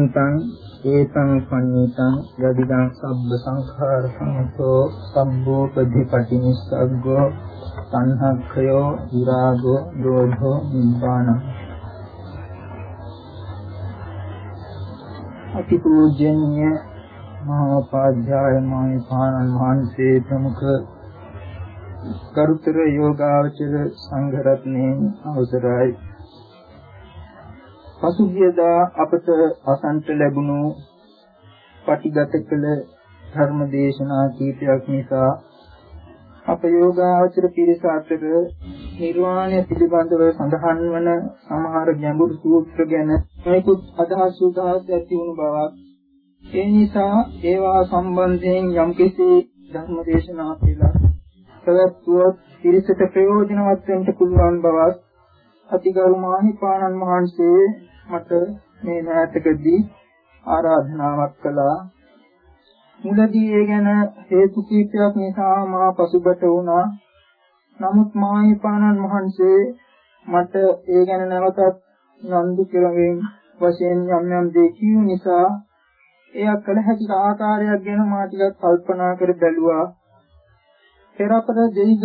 ඒතං සන්තං ඒතං පඤ්ඤිතං යදිදං සබ්බ සංඛාර සමතෝ සම්බෝ පද්ධිපටිනිස්සග්ගෝ සංහක්ඛයෝ විරාගෝ දෝධෝ නිබ්බාන අතිපූජ්‍යඤ්ඤ මහෝපාධ්‍යාය මහිපාණන් වහන්සේ ප්‍රමුඛ කරුතර යෝගාචර සංඝ රත්නයේ අවසරයි පසුගියදා අපට අසන්ට ලැබුණු පටිගත කළ ධර්ම දේශනා කීපයක් නිසා අප යෝගාචර පිරිස අතර නිර්වාණය පිළිබඳව සඳහන් වන සමහර ගැඹුරු සූත්‍ර ගැන මේකුත් අදහස් උදාහස් ඇති වුණු බවක්. ඒ නිසා ඒවා සම්බන්ධයෙන් යම්කිසි ධර්ම දේශනා කියලා ප්‍රවත්වුවොත් පිරිසට ප්‍රයෝජනවත් වෙන්න පුළුවන් බවක් අතිගරු මාහිපාණන් වහන්සේ මට මේ නැතකදී ආරාධනාවක් කළා. මුලදී ඒ ගැන හේතු කීපයක් නිසා මා පසුබට වුණා. නමුත් මාහිපාණන් වහන්සේ මට ඒ ගැන නැවතත් නන්දු කෙරෙමින් වශයෙන් යම් යම් දේ කියු නිසා එය කළ හැකි ආකාරයක් ගැන මා ටිකක් කල්පනා කර බැලුවා. පෙර අපර දෙයිග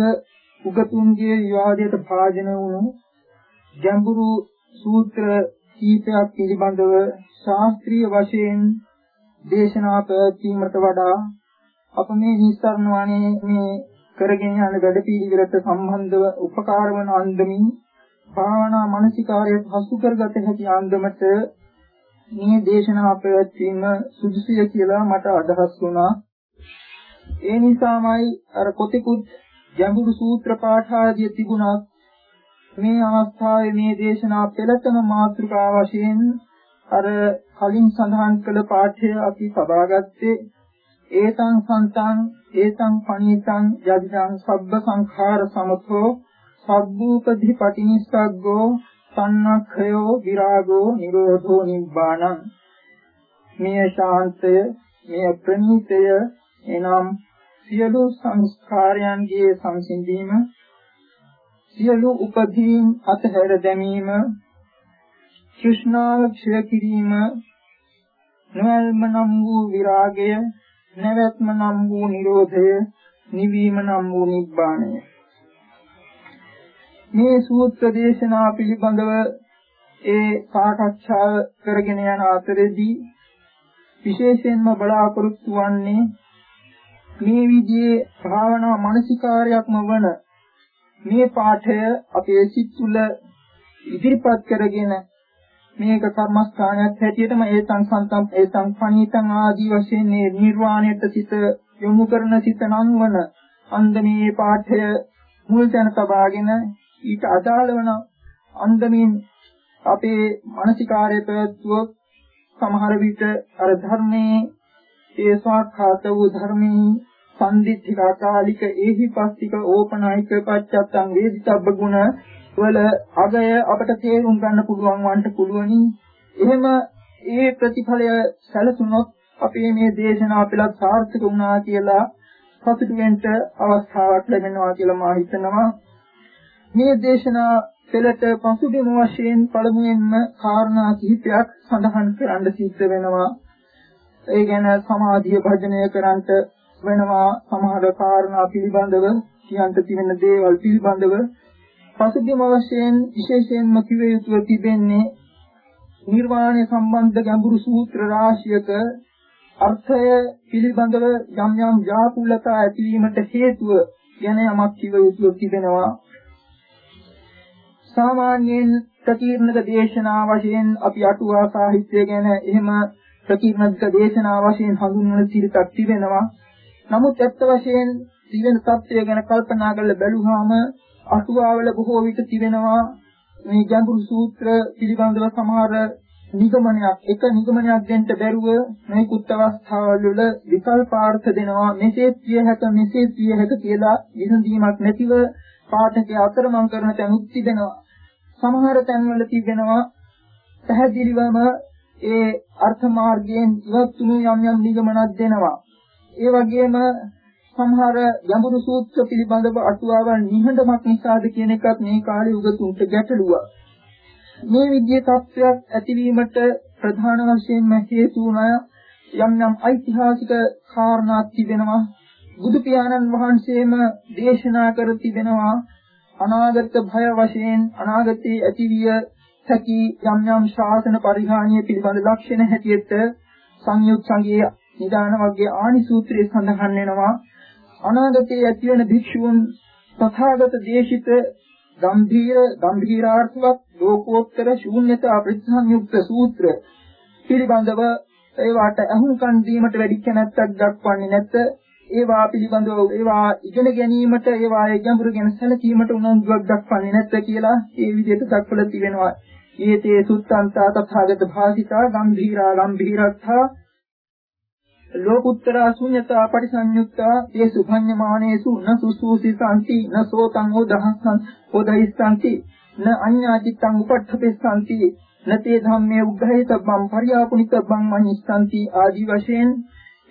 උගතුන්ගේ විවාදයට භාජන වුණු ගැඹුරු සූත්‍ර කීපයක් පිළිබඳව ශාස්ත්‍රීය වශයෙන් දේශනා පැවැත්වීමට වඩා අප මේ නිස්සාරණ වනේ මේ කරගෙන යන වැඩ පිළිවෙලට සම්බන්ධව උපකාර වන අන්දමින් භාවනා මානසිකාරයට හසු කරගත හැකි අන්දමට මේ දේශනා පැවැත්වීම සුදුසුය කියලා මට අදහස් වුණා. ඒ නිසාමයි අර කොතිකුත් ගැඹුරු සූත්‍ර පාඨ ආදී තිබුණත් මේ අවස්ථාවේ මේ දේශනා පෙළතම මාතෘකා වශයෙන් අර කලින් සඳහන් කළ පාඨය අපි සබාගත්තේ ඒතං සන්තං ඒතං පණීතං යදිදං සබ්බ සංඛාර සමතෝ සබ්බූපදි පටිනිස්සග්ගෝ සන්නක්ඛයෝ විරාගෝ නිරෝධෝ නිබ්බාණං. මේ ශාන්තය මේ ප්‍රණීතය එනම් සියලු සංස්කාරයන්ගේ සංසිඳීම සියලු උපදීන් අතහැර දැමීම කුෂ්ණාව ක්ෂය කිරීම නොයල්ම නම් වූ විරාගය නැවැත්ම නම් වූ නිරෝධය නිවීම නම් වූ නිබ්බාණය. මේ සූත්‍ර දේශනා පිළිබඳව ඒ සාකච්ඡාව කරගෙන යන අතරේදී විශේෂයෙන්ම බලාපොරොත්තු වන්නේ මේ විදිහේ භාවනා මානසිකාරයක්ම වන මේ පාඨය අපේ සිත් තුළ ඉදිරිපත් කරගෙන මේක කර්මස්ථානයක් හැටියටම ඒතං සන්තම් ඒතං පණීතං ආදී වශයෙන් මේ නිර්වාණයට සිත යොමු කරන සිත නංවන අන්දමේ පාඨය මුල් තැන තබාගෙන ඊට අදාළ වන අන්දමින් අපේ මානසිකාර්ය පැවැත්වුවොත් සමහර විට අර ධර්මයේ ඒ ස්වාක්ඛාත වූ ධර්මයේ සම්දිත්තික අකාලික ඒහිපස්තික ඕපනායික පච්චත්තං වේදිතබ්බ ගුණ වල අගය අපට තේරුම් ගන්න පුළුවන් වන්ට පුළුවනි. එහෙම ඒ ප්‍රතිඵලය සැලසුනොත් අපේ මේ දේශනාව පිළත් සාර්ථක වුණා කියලා සතුටු වෙන්න අවස්ථාවක් ලැබෙනවා කියලා මා හිතනවා. මේ දේශනා පෙළට පසුබිම වශයෙන් පළමුවෙන්ම කාරණා කිහිපයක් සඳහන් කරන්න සිද්ධ වෙනවා. ඒ ගැන සමාධිය භජනය කරන්ට වෙනවා. සමහර කාරණා පිළිබඳව කියන්ට තියෙන දේවල් පිළිබඳව පසුබිම වශයෙන් විශේෂයෙන්ම කිව යුතුව තිබෙන්නේ නිර්වාණය සම්බන්ධ ගැඹුරු සූත්‍ර රාශියක අර්ථය පිළිබඳව යම් යම් ව්‍යාකූලතා ඇතිවීමට හේතුව ගැන යමක් කිව යුතුව තිබෙනවා. සාමාන්‍යයෙන් ප්‍රකීර්ණක දේශනා වශයෙන් අපි අටුවා සාහිත්‍ය ගැන එහෙම ප්‍රකීර්ණක දේශනා වශයෙන් හඳුන්වන සිරිතක් තිබෙනවා. නමුත් ඇත්ත වශයෙන් ජීවන තත්ත්වය ගැන කල්පනා කරලා බැලුවාම අටුවාවල බොහෝ විට තිබෙනවා මේ ගැඹුරු සූත්‍ර පිළිබඳව සමහර නිගමනයක්. එක නිගමනයක් දෙන්න බැරුව මේ කුත් අවස්ථාවල වල විකල්පාර්ථ දෙනවා. මෙසේ කිය හැක මෙසේ කිය හැක කියලා විසඳීමක් නැතිව පාඨකයා අතරමං කරන තැනුත් තිබෙනවා සමහර තැන්වල තිබෙනවා පැහැදිලිවම ඒ අර්ථ මාර්ගයෙන් ඉවත් වුණු යම් යම් නිගමනක් දෙනවා. ඒ වගේම සමහර ගැඹුරු සූත්‍ර පිළිබඳව අටුවාවල් නිහඬමක් නිසාද කියන එකත් මේ කාලේ උගතුන්ට ගැටලුවක්. මේ විදිහේ තත්ත්වයක් ඇතිවීමට ප්‍රධාන වශයෙන්ම හේතු යම් යම් ඓතිහාසික කාරණා තිබෙනවා. බුදු පියාණන් වහන්සේම දේශනා කර තිබෙනවා අනාගත භය වශයෙන් අනාගතයේ ඇතිවිය හැකි යම් යම් ශාසන පරිහානිය පිළිබඳ ලක්ෂණ හැටියට සංයුත් සංගයේ නිදාන වර්ගයේ ආනි සූත්‍රයේ සඳහන් වෙනවා අනාගතයේ ඇතිවන භික්ෂූන් තථාගත දේශිත ගම්භීර ගම්භීරාර්ථවත් ලෝකෝත්තර ශූන්‍යතා ප්‍රතිසංයුක්ත සූත්‍ර පිළිබඳව ඒවාට අහුම්කන් දීමට වැඩි කැමැත්තක් දක්වන්නේ නැත ඒවා පිළිබඳව ඒවා ඉගෙන ගැනීමට ඒවායේ ගැඹුරු ගැන සැලකීමට උනන්දුවක් දක්වන්නේ නැත කියලා ඒ විදිහට දක්වලා තිබෙනවා. ඊතේ සුත්තන්තා තථාගත භාසිතා ගම්භීරා ගම්භීරත්තා ලෝකුත්තර ශුන්‍යතා පරිසංයුක්තා ඒ සුභඤ්ඤමානේසු න සුසුසිසanti න සෝතං උදහස්සං උදහිස්සanti න අඤ්ඤාචිත්තං උපට්ඨපෙස්සanti න තේ ධම්මේ උග්ඝහිතබ්බං පරියාපුනිතබ්බං මඤ්ඤස්සanti ආදි වශයෙන්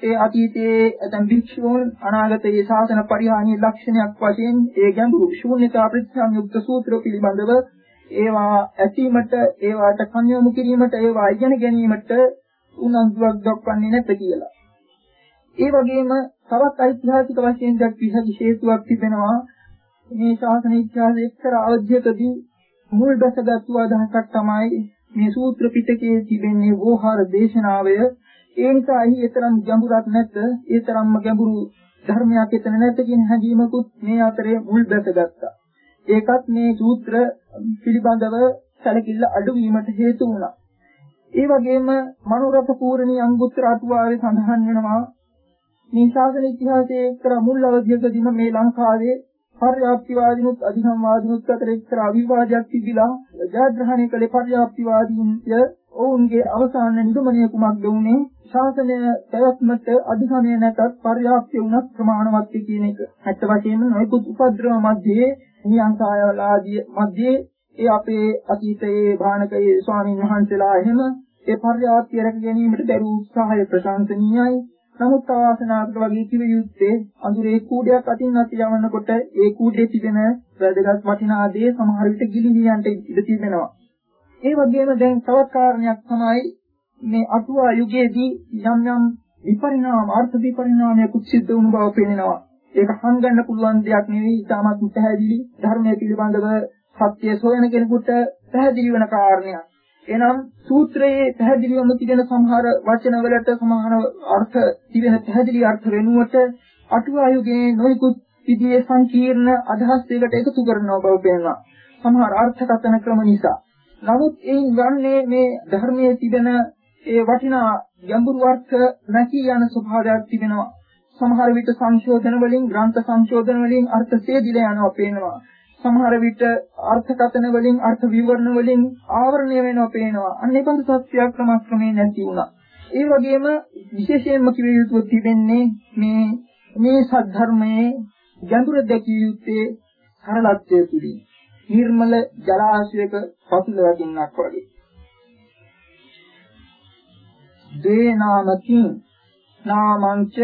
ඒ අතීතයේ ඇතම් භික්ෂූන් අනාගතයේ ශාසන පරිහානිය ලක්ෂණයක් වශයෙන් ඒ ගැඹුරු ශූන්‍යතා ප්‍රතිසංයුක්ත සූත්‍ර පිළිබඳව ඒවා ඇසීමට ඒවාට කන්‍යොමු කිරීමට ඒවා ඉගෙන ගැනීමට උනන්දුවක් දක්වන්නේ නැත කියලා. ඒ වගේම තවත් ඓතිහාසික වශයෙන් දැක්විය හැකි හේතුවක් තිබෙනවා. මේ ශාසන ඉතිහාසයේ එක්තරා අවධියකදී මුල් බැසගත්තු අදහසක් තමයි මේ සූත්‍ර පිටකයේ තිබෙන්නේ වෝහාර දේශනාවය. ඒ නිසා එහි තරම් ගැඹුරක් නැත ඒ තරම්ම ගැඹුරු ධර්මයක් එතන නැත කියන හැඟීමකුත් මේ අතරේ මුල් බැසගත්තා ඒකත් මේ සූත්‍ර පිළිබඳව සැලකිල්ල අඩුවීමට හේතු වුණා. ඒ වගේම මනෝරත පූර්ණී අංගුත්තර අටුවාවේ සඳහන් වෙනවා මේ ශාසන ඉතිහාසයේ එක්තරා මුල් අවධියකදීම මේ ලංකාවේ පර්යාප්තිවාදීනුත් අධිසම්වාදීනුත් අතර එක්තරා විවාදයක් තිබිලා ජයග්‍රහණය කළේ පර්යාප්තිවාදීන්ය ඔවුන්ගේ අවසාන නිගමනය කුමක්ද වුනේ ශාසනය පැවැත්මට අධිසමය නැතත් පර්යාප්තිය වුණත් ප්‍රමාණවත් කියන එක. ඇත්ත වශයෙන්ම නොයෙකුත් උපද්‍රව මැදේ නියංකායවල ආදී මැදේ ඒ අපේ අතීතයේ භානකයේ ස්වාමින් වහන්සේලා එහෙම ඒ පර්යාප්තිය රැක ගැනීමට දරූ උත්සාහය ප්‍රශංසනීයයි. නමුත් අවාසනාවකට වගේ කිව යුත්තේ අඳුරේ කූඩයක් අතින් අත යවන්නකොට ඒ කූඩේ තිබෙන වැදගත් වටිනා දේ සමහර විට ගිලිහි යන්න ඉඩ තිබෙනවා. ඒ වගේම දැන් තවත් කාරණයක් තමයි මේ අටුවා යුගයේදී යම් යම් විපරිණාම අර්ථ විපරිණාමයක් සිද්ධ වුණු බව පේනවා. ඒක හංගන්න පුළුවන් දෙයක් නෙවෙයි ඉතාමත් පැහැදිලි ධර්මයේ පිළිබඳව සත්‍ය සොයන කෙනෙකුට පැහැදිලි වෙන කාරණයක්. එනම් සූත්‍රයේ පැහැදිලිවම තිබෙන සමහර වචනවලට සමහර අර්ථ තිබෙන පැහැදිලි අර්ථ වෙනුවට අටුවායුගේ නොයෙකුත් විදිහේ සංකීර්ණ අදහස් දෙකට එකතු කරනවා බව පේනවා. සමහර අර්ථකථන ක්‍රම නිසා. නමුත් ඒ ගන්නේ මේ ධර්මයේ තිබෙන ඒ වටිනා ගැඹුරු අර්ථ නැකී යන ස්වභාවයක් තිබෙනවා. සමහර විට සංශෝධන වලින් ග්‍රන්ථ සංශෝධන වලින් අර්ථ සේදිලා යනවා පේනවා. සමහර විට අර්ථකථන වලින් අර්ථ විවරණ වලින් ආවරණය වෙනවා පේනවා. අන්න ඒ බඳු සත්‍යයක් ක්‍රමක්‍රමයෙන් නැති වුණා. ඒ වගේම විශේෂයෙන්ම කිව යුතු තිබෙන්නේ මේ මේ සද්ධර්මයේ ගැඹුර දැකිය යුත්තේ සරලත්වය තුලින්. නිර්මල ජලාශයක පසුල වදින්නක් වගේ. දේ නාමකින් නාමංච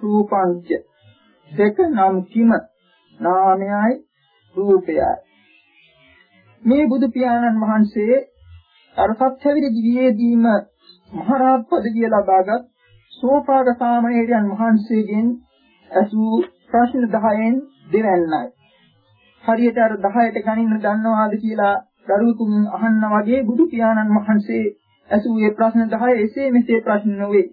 රූපංච දෙක නම් කිම නාමයයි රූපයයි. මේ බුදු පියාණන් වහන්සේ අර සත්‍යවිද දිවියේදීම මහරහත් පදවිය ලබාගත් සෝපාද සාමණේරයන් වහන්සේගෙන් ඇසූ ප්‍රශ්න 10න් දෙවන්නයි. හරියට අර 10ට ගණින්න දන්නවාද කියලා දරුවෙකුන් අහන්න වගේ බුදු පියාණන් වහන්සේ ඇසුවේ ප්‍රශ්න 10 එසේ මෙසේ ප්‍රශ්න නොවේ.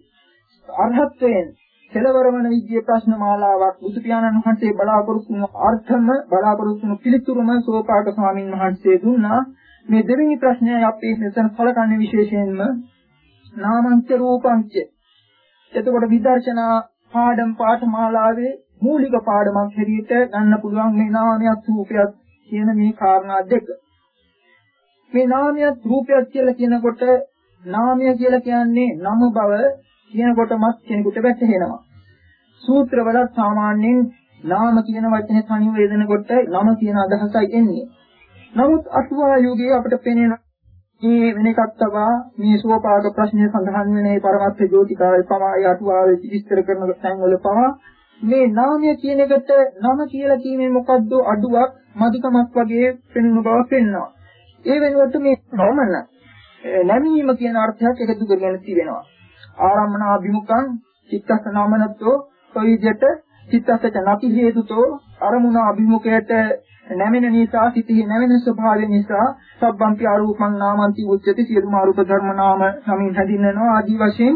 අරහත්යෙන් කෙලවර වන විද්‍ය ප්‍රශ්න මාලාවක් බුදු පියාණන් වහන්සේ බලාපොරොත්තු වුණු අර්ථම බලාපොරොත්තු වුණු පිළිතුරුම සෝපාක ස්වාමීන් වහන්සේ දුන්නා. මේ දෙවෙනි ප්‍රශ්නය අපි මෙතන සලකන්නේ විශේෂයෙන්ම නාමංච රූපංච. එතකොට විදර්ශනා පාඩම් පාඨමාලාවේ මූලික පාඩමක් හැටියට ගන්න පුළුවන් මේ නාමයක් රූපයක් කියන මේ කාරණා දෙක. මේ නාමයක් රූපයක් කියලා කියනකොට නාමය කියලා කියන්නේ නම බව කියනකොටමත් කෙනෙකුට වැටහෙනවා. සූත්‍රවල සාමාන්‍යයෙන් නාම කියන වචනේ තනිව යෙදෙනකොට නම කියන අදහසයි එන්නේ. නමුත් අටුවා යෝගයේ අපිට පෙනෙන මේ වෙන එකක් තබා මේ සුවපාක ප්‍රශ්නය සඳහන් වෙන මේ පරමත්ත ජෝතිකාවේ පමාය අටුවාවේ විස්තර කරන තැන්වල පවා මේ නාමය කියන එකට නම කියලා කියන්නේ මොකද්ද අඩුවක් මදිකමක් වගේ පෙනුන බව පෙන්වනවා. ඒ වෙනුවට මේ නොමන නැමීම කියන අර්ථයක් එකතු කරගෙන තිබෙනවා. ආරම්මනාභිමුඛං චිත්තස්ස නාමනත්වෝ ඔය විදිහට චිත්තස්සච නැති හේතුතෝ අරමුණ අභිමුඛයට නැමෙන නිසා සිතෙහි නැමෙන ස්වභාවය නිසා සබ්බන්ති ආරූපං නාමන්ති උච්චති සියලුම ආරූප ධර්ම නාම නමින් හැදින්වෙනවා ආදී වශයෙන්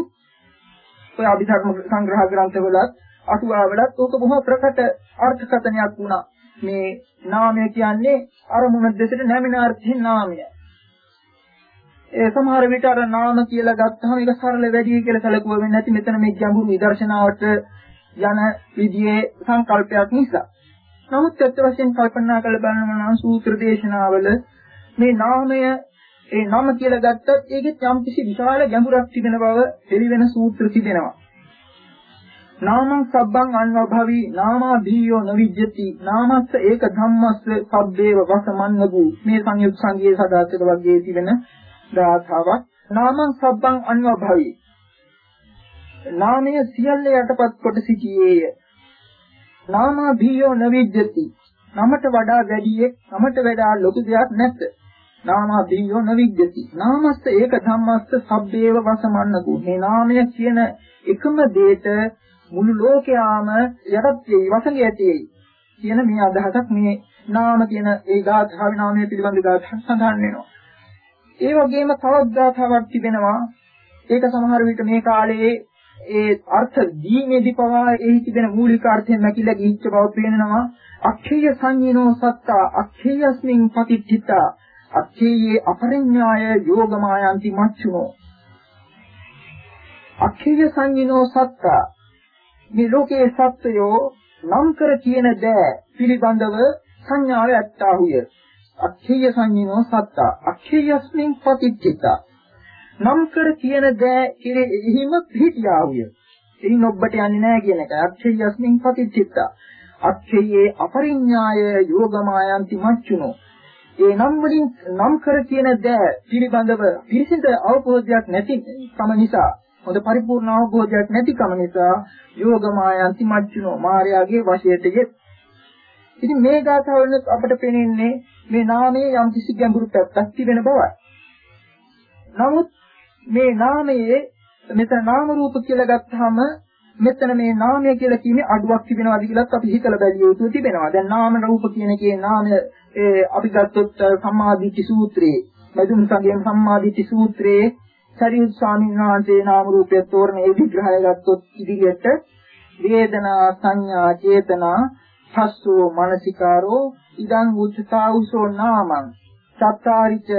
ඔය අභිධර්ම සංග්‍රහ ග්‍රන්ථවලත් අටුවාවලත් ඕක බොහෝ ප්‍රකට අර්ථකථනයක් වුණා. මේ නාමය කියන්නේ අරමුණ දෙසට නැමෙන අර්ථයෙන් නාමය. ඒ සමහර විට අර නාම කියලා ගත්තාම ඒක සරල වැඩි කියලා සැලකුව වෙන්නේ නැති මෙතන මේ ගැඹුරු විදර්ශනාවට යන විදියේ සංකල්පයක් නිසා නමුත් ඇත්ත වශයෙන් කල්පනා කරලා බලනවා නම් සූත්‍ර දේශනාවල මේ නාමය ඒ නම කියලා ගත්තත් ඒකේ යම් කිසි විශාල ගැඹුරක් තිබෙන බව පිළිවෙන සූත්‍ර තිබෙනවා. නාමං සබ්බං අන්වභවි නාමා දීයෝ නවිජ්ජති නාමස්ස ඒක ධම්මස්ස සබ්බේව වසමන්නගු මේ සංයුත් සංගයේ සදාතක වර්ගයේ තිබෙන ධාතාවක් නාමං සබ්බං අන්වභවි නාමය සියල්ල යටපත් කොට සිටියේය නාමා භීයෝ නවිජ්ජති. නමට වඩා වැඩියෙක් නමට වඩා ලොකු දෙයක් නැත. නාමා භීයෝ නවිජ්ජති. නාමස්ස ඒක ධම්මස්ස සබ්බේව වසමන්නකු. මේ නාමය කියන එකම දෙයට මුළු ලෝකයාම යටත් වෙයි වසඟ ඇතියි. කියන මේ අදහසක් මේ නාම කියන ඒ ගාථාවේ නාමය පිළිබඳ ගාථා සඳහන් වෙනවා. ඒ වගේම තවත් ගාථාවක් තිබෙනවා. ඒක සමහර විට මේ කාලේ ඒ අර්ථ දීමේදී පවා එහි තිබෙන මූලික අර්ථයෙන් නැකිලා ගිහිච්ච බව පේනවා. අක්ඛේය සංඤිනෝ සත්තා අක්ඛේයස්මින් පතිච්චිතා අක්ඛේයේ අපරිඥාය යෝගමායන්ති මච්චුනෝ අක්ඛේය සංඤිනෝ සත්තා මේ ලෝකයේ සත්‍යයෝ නම් කර කියන දෑ පිළිබඳව සංඥාව ඇත්තාහුය. අක්ඛේය සංඤිනෝ සත්තා අක්ඛේයස්මින් පතිච්චිතා නම් කර කියන දෑ කෙරෙහිම පිහිටියාවිය. එයින් ඔබට යන්නේ නැහැ කියන එක. අක්ෂයස්මින් පතිච්චිත්ත. අක්ෂයේ අපරිඥාය යෝගමායන්ති මච්චුනෝ. ඒ නම් වලින් නම් කර කියන දෑ පිළිබඳව පිරිසිදු අවබෝධයක් නැති කම නිසා හොඳ පරිපූර්ණ අවබෝධයක් නැතිකම නිසා යෝගමායන්ති මච්චුනෝ මායාවේ වශයට යෙත්. ඉතින් මේ ගාථාවල අපට පේන්නේ මේ නාමයේ යම් කිසි ගැඹුරු පැත්තක් තිබෙන බවයි. නමුත් මේ නාමයේ මෙතන නාම රූප කියලා ගත්තාම මෙතන මේ නාමය කියලා කියන්නේ අඩුවක් තිබෙනවාද කියලාත් අපි හිතලා බැලිය යුතු තිබෙනවා. දැන් නාම රූප කියන එකේ නාමය අපි ගත්තොත් සම්මාදිට්ඨි සූත්‍රයේ මදුම් සංගයම් සම්මාදිට්ඨි සූත්‍රයේ සරියුත් ස්වාමීන් වහන්සේ නාම රූපය තෝරන ඒ විග්‍රහය ගත්තොත් ඉදිරියට වේදනා සංඥා චේතනා හස්සෝ මානසිකාරෝ ඉදං උච්චතාවුසෝ නාමං සත්තාරිච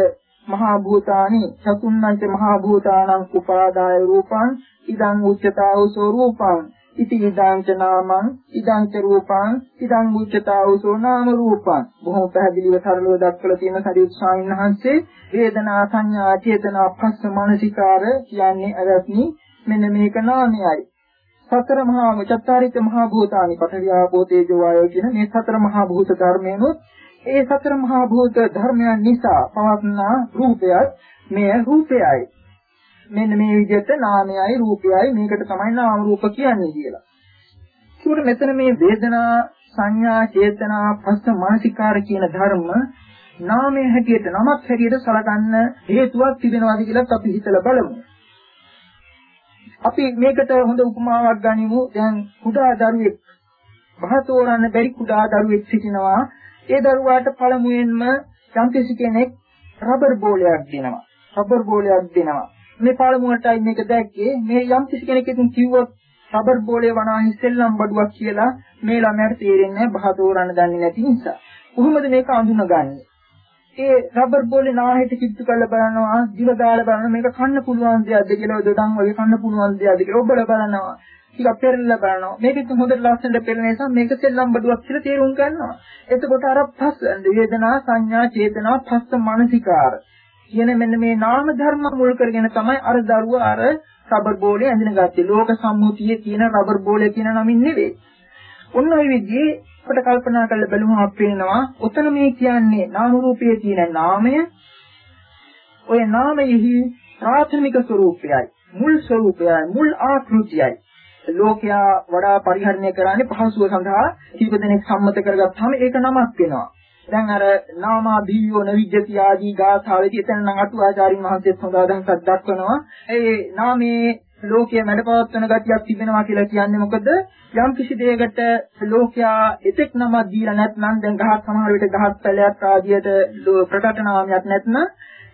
මහා භූතානි චතුන්නංච මහා භූතානං උපාදාය රූපං ඉදං උච්චතාවසෝ රූපං ඉති ඉදංච නාමං ඉදංච රූපං ඉදං උච්චතාවසෝ නාම රූපං බොහොම පැහැදිලිව සරලව දක්වලා තියෙන සරියුත් ස්වාමීන් වහන්සේ වේදනා සංඥා චේතනා පස්ස මානසිකාර කියන්නේ අරත්නි මෙන්න මේක නාමයයි සතර මහා චත්තාරිත මහා භූතානි පඨවි ආපෝ තේජෝ වායෝ කියන මේ සතර මහා භූත ධර්මයන්ොත් ඒ සතර මහා භූත ධර්මයන් නිසා පවත්නා රූපයත් මෙය රූපයයි. මෙන්න මේ විදිහට නාමයයි රූපයයි මේකට තමයි නාම රූප කියන්නේ කියලා. ඒකට මෙතන මේ වේදනා සංඥා චේතනා පස්ස මානසිකාර කියන ධර්ම නාමයේ හැටියට නමක් හැටියට සලකන්න හේතුවක් තිබෙනවාද කියලා අපි හිතලා බලමු. අපි මේකට හොඳ උපමාවක් ගනිමු. දැන් කුඩා දරුවෙක් බහතෝරන්න බැරි කුඩා දරුවෙක් සිටිනවා ඒ දරුවාට පළමුවෙන්ම යම්කිසි කෙනෙක් රබර් බෝලයක් දෙනවා. රබර් බෝලයක් දෙනවා. මේ පළමුවටයි මේක දැක්කේ මේ යම්කිසි කෙනෙක් ඉතින් කිව්වොත් රබර් බෝලේ වනාහි සෙල්ලම් බඩුවක් කියලා මේ ළමයාට තේරෙන්නේ නැහැ බහ තෝරන්න දන්නේ නැති නිසා. කොහොමද මේක අඳුනගන්නේ? ඒ රබර් බෝලේ නාහෙට කිට්ටු කරලා බලනවා, දිව දාලා බලනවා මේක කන්න පුළුවන් දෙයක්ද කියලා දොඩම් වගේ කන්න පුළුවන් දෙයක්ද කියලා ඔබලා බලනවා. ටිකක් පෙරලා බලනවා. මේකෙත් හොඳට ලස්සනට පෙරෙන නිසා මේක සෙල්ලම් බඩුවක් කියලා තේරුම් ගන්නවා. එතකොට අර පස් වේදනා සංඥා චේතනා පස්ස මානසිකාර කියන මෙන්න මේ නාම ධර්ම මුල් කරගෙන තමයි අර දරුවා අර රබර් බෝලේ ඇඳගෙන ගත්තේ. ලෝක සම්මුතියේ තියෙන රබර් බෝලේ කියන නමින් නෙවෙයි. ඔන්න ඔය විදිහේ අපිට කල්පනා කරලා බලමු අපේනවා උතන මේ කියන්නේ නාම රූපයේ තියෙන නාමය. ඔය නාමයෙහි ප්‍රාථමික ස්වરૂපයයි මුල් ස්වરૂපයයි මුල් ආකෘතියයි. ලෝකයා වඩා පරිහරණය කරන්නේ පහසුව සඳහා කීප දෙනෙක් සම්මත කරගත්තාම ඒක නමක් වෙනවා. දැන් අර නාමා බීයෝ නවිජ්ජති ආදී ගාථාවේදී එතන නම් අටුවාචාරින් වහන්සේ සඳහන් දක්වනවා. ඒ නාමේ ලෝකයේ වැඩපවත්වන ගතියක් තිබෙනවා කියලා කියන්නේ මොකද යම් කිසි දෙයකට ලෝකයා එතෙක් නමක් දීලා නැත්නම් දැන් ගහක් සමහර විට ගහක් පැලයක් ආදියට ප්‍රකට නාමයක් නැත්නම්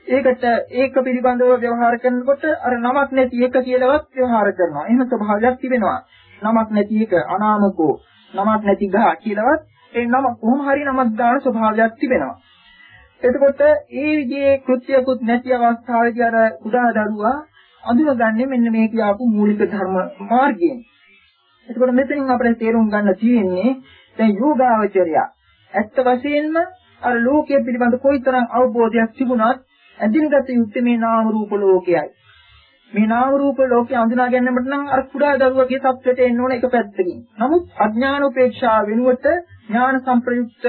ඒකට ඒක පිළිබඳව ව්‍යවහාර කරනකොට අර නමක් නැති එක කියලාවත් ව්‍යවහාර කරනවා. එහෙම ස්වභාවයක් තිබෙනවා. නමක් නැති එක අනාමකෝ නමක් නැති ගහ කියලාවත් ඒ නම කොහොම හරි නමක් දාන ස්වභාවයක් තිබෙනවා. එතකොට ඒ විදිහේ කෘත්‍යකුත් නැති අවස්ථාවේදී අර උදා දරුවා අඳුනගන්නේ මෙන්න මේ කියාපු මූලික ධර්ම මාර්ගයෙන්. එතකොට මෙතනින් අපිට තේරුම් ගන්න තියෙන්නේ දැන් යෝගාවචරය ඇත්ත වශයෙන්ම අර ලෝකයේ පිළිබඳ කොයිතරම් අවබෝධයක් තිබුණත් ඇඳිනගත යුත්තේ මේ නාම රූප ලෝකයයි. මේ නාම රූප ලෝකේ අඳුනා ගැනීමට නම් අර කුඩා දරුවගේ තත්ත්වයට එන්න ඕන එක පැත්තකින්. නමුත් අඥාන උපේක්ෂාව වෙනුවට ඥාන සංප්‍රයුක්ත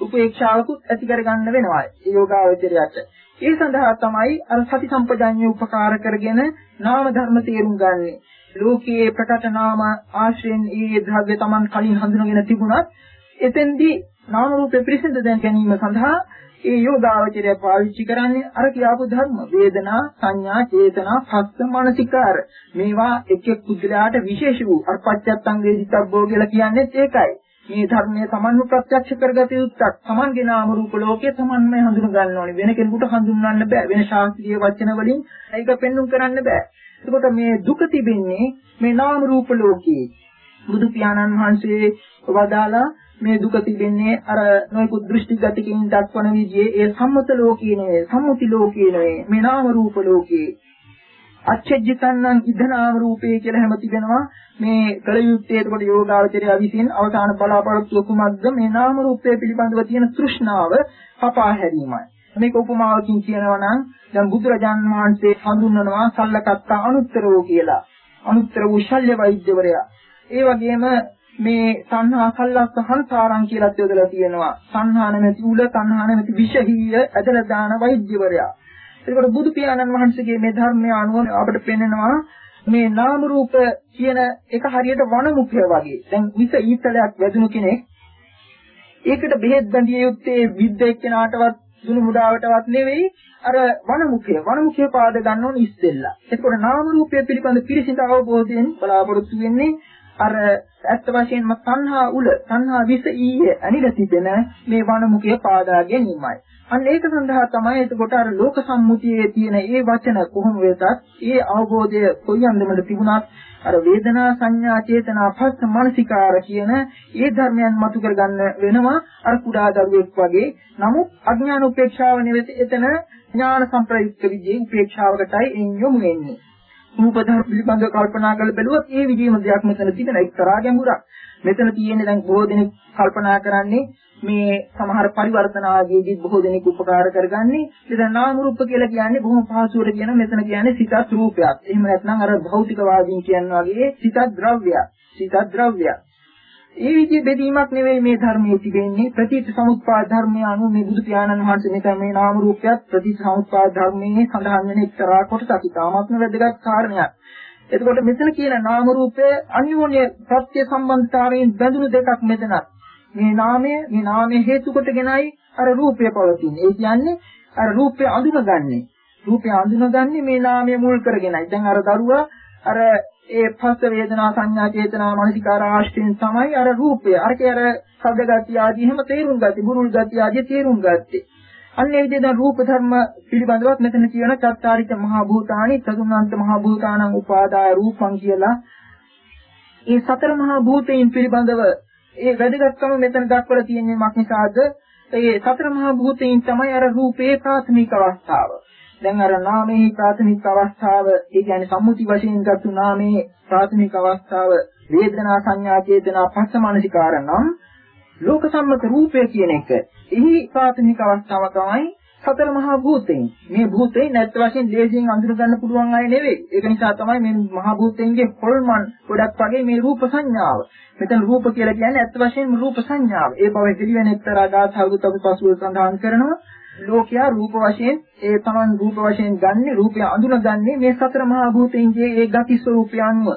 උපේක්ෂාවකුත් ඇති කරගන්න වෙනවා. ඒ යෝගාවචරයට. ඒ සඳහා තමයි අර සති සම්පජාඤ්ඤය උපකාර කරගෙන නාම ධර්ම තේරුම් ගන්නෙ. ලෝකයේ ප්‍රකට නාම ආශ්‍රයෙන් ඒ ද්‍රව්‍ය Taman කලින් හඳුනගෙන තිබුණත් එතෙන්දී නාම රූපේ පිරිසිදු දැන ගැනීම සඳහා ඒ යෝගාවචරය පාවිච්චි කරන්නේ අර කියාපු ධර්ම. වේදනා සංඥා චේතනා පස්ස මානසිකාර. මේවා එක් එක් පුද්ගලයාට විශේෂ වූ අර්පච්චත්තං වේදිතබ්බෝ කියලා කියන්නේ ඒකයි. මේ ධර්මයේ Tamanව ප්‍රත්‍යක්ෂ කරගත යුත්තක්. Tamanගේ නාම රූප ලෝකයේ Tamanමයි හඳුන ගන්න ඕනේ. වෙන කෙනෙකුට හඳුන්වන්න බෑ. වෙන ශාස්ත්‍රීය වචන වලින් ඒක පෙන්눔 කරන්න බෑ. එතකොට මේ දුක තිබෙන්නේ මේ නාම රූප ලෝකයේ. බුදු පියාණන් වහන්සේ වදාලා මේ දුක තිබෙන්නේ අර නොයෙකුත් දෘෂ්ටිගතකින් දක්වන විදිහේ ඒ සම්මත ලෝකයේ නෙවෙයි, සම්මුති ලෝකයේ නෙවෙයි, මේ නාම රූප ලෝකයේ. අච්චජ්ජතන්නං ඉදනාම රූපේ කියලා හැම තිබෙනවා. මේ කල යුත්තේ එතකොට යෝගාවචරය විසින් අවසාන බලාපොරොත්තු කුමක්ද මේ නාම රූපය පිළිබඳව තියෙන තෘෂ්ණාව කපා හැරීමයි. මේක උපමාවකින් කියනවා නම් දැන් බුදුරජාන් වහන්සේ හඳුන්වනවා සල්ලකත්ත අනුත්තරෝ කියලා. අනුත්තර වූ ශල්‍ය වෛද්‍යවරයා. ඒ වගේම මේ සංහා සල්ලස්ස හංසාරං කියලා යොදලා තියෙනවා. සංහා නැමැති උල සංහා නැමැති විෂහීය ඇදලා දාන වෛද්‍යවරයා. එතකොට බුදු පියාණන් වහන්සේගේ මේ ධර්මය අනුව අපිට පෙන්නනවා මේ නාම රූප කියන එක හරියට වනමුඛය වගේ. දැන් විස ඊතලයක් වැදුණු කෙනෙක් ඒකට බෙහෙත් බඳිය යුත්තේ විද්ද එක්කෙනාටවත් දුනු මුඩාවටවත් නෙවෙයි අර වනමුඛය වනමුඛය පාද ගන්න ඕන ඉස්සෙල්ලා. එතකොට නාම රූපය පිළිබඳ පිරිසිදු අවබෝධයෙන් බලාපොරොත්තු වෙන්නේ අර ඇත්ත වශයෙන්ම සංහා උල සංහා විස ඊයේ අනිල තිබෙන මේ වනමුඛය පාදා ගැනීමයි. අන්න ඒක සඳහා තමයි එතකොට අර ලෝක සම්මුතියේ තියෙන ඒ වචන කොහොම වෙතත් ඒ අවබෝධය කොයි අන්දමට තිබුණත් අර වේදනා සංඥා චේතනා පස්ස මානසිකාර කියන ඒ ධර්මයන් මතු කරගන්න වෙනවා අර කුඩා දරුවෙක් වගේ. නමුත් අඥාන උපේක්ෂාව නෙවෙයි එතන ඥාන සම්ප්‍රයුක්ත විදිහේ උපේක්ෂාවකටයි එන් යොමු වෙන්නේ. රූප ධර්ම පිළිබඳව කල්පනා කරලා බැලුවොත් ඒ විදිහම දෙයක් මෙතන තිබෙන එක්තරා ගැඹුරක්. මෙතන තියෙන්නේ දැන් බොහෝ දෙනෙක් කල්පනා කරන්නේ මේ සමහර පරිවර්තන ආදීදී බොහෝ දෙනෙක් උපකාර කරගන්නේ ඉතින් නාම රූප කියලා කියන්නේ බොහොම පහසුවට කියන මෙතන කියන්නේ සිතත් රූපයක්. එහෙම නැත්නම් අර භෞතිකවාදීන් කියන වගේ සිතත් ද්‍රව්‍යයක්. සිතත් ද්‍රව්‍යයක්. ඒ විදිහේ බෙදීමක් නෙවෙයි මේ ධර්මයේ තිබෙන්නේ ප්‍රතිසමුප්පාද ධර්මය අනුව මේ බුදු පියාණන් වහන්සේ මෙතන මේ නාම රූපයත් ප්‍රතිසමුප්පාද ධර්මයේ සඳහන් වෙන එක්තරා කොටසක්. ඉතාමත්ම වැදගත් කාරණයක්. එතකොට මෙතන කියන නාම රූපය අන්‍යෝන්‍ය සත්‍ය සම්බන්ධතාවයෙන් බැඳුණු දෙකක් මෙතනත්. මේ නාමය මේ නාමය හේතු කොටගෙනයි අර රූපය පවතින්නේ. ඒ කියන්නේ අර රූපය අඳුනගන්නේ. රූපය අඳුනගන්නේ මේ නාමය මුල් කරගෙනයි. දැන් අර දරුවා අර ඒ පස්ස වේදනා සංඥා චේතනා මනසිකාර ආශ්‍රයෙන් තමයි අර රූපය අරකේ අර ශබ්ද ගති ආදී එහෙම තේරුම් ගත්තේ බුරුල් ගති ආදී තේරුම් ගත්තේ අන්නේ විදිහට රූප ධර්ම පිළිබඳවත් මෙතන කියන චත්තාරිත මහා භූතානි චතුර්ණාන්ත මහා භූතානං උපාදාය රූපං කියලා ඒ සතර මහා භූතයන් පිළිබඳව ඒ වැදගත්කම මෙතන දක්වලා තියෙන්නේ මක් නිසාද ඒ සතර මහා භූතයන් තමයි අර රූපේ ප්‍රාථමික අවස්ථාව. දැන් අර නාමයේ ප්‍රාථමික අවස්ථාව ඒ කියන්නේ සම්මුති වශයෙන් ගත්තු නාමයේ ප්‍රාථමික අවස්ථාව වේදනා සංඥා චේතනා පස්සමනසිකාර නම් ලෝක සම්මත රූපය කියන එක. එහි ප්‍රාථමික අවස්ථාව තමයි සතර මහා භූතයන් මේ භූතේ නැත් වශයෙන් දේශයෙන් අඳුර ගන්න පුළුවන් අය නෙවෙයි. ඒක නිසා තමයි මේ මහා භූතයන්ගේ හොල්මන් ගොඩක් වගේ මේ රූප සංඥාව. මෙතන රූප කියලා කියන්නේ ඇත්ත වශයෙන්ම රූප සංඥාව. ඒ බව පිළිවෙන එක්තරා ගාථාවකුත් අපි පසුව සඳහන් කරනවා. ලෝකයා රූප වශයෙන් ඒ Taman රූප වශයෙන් ගන්නේ රූපය අඳුනගන්නේ මේ සතර මහා භූතයන්ගේ ඒ ගති ස්වરૂපය අනුව.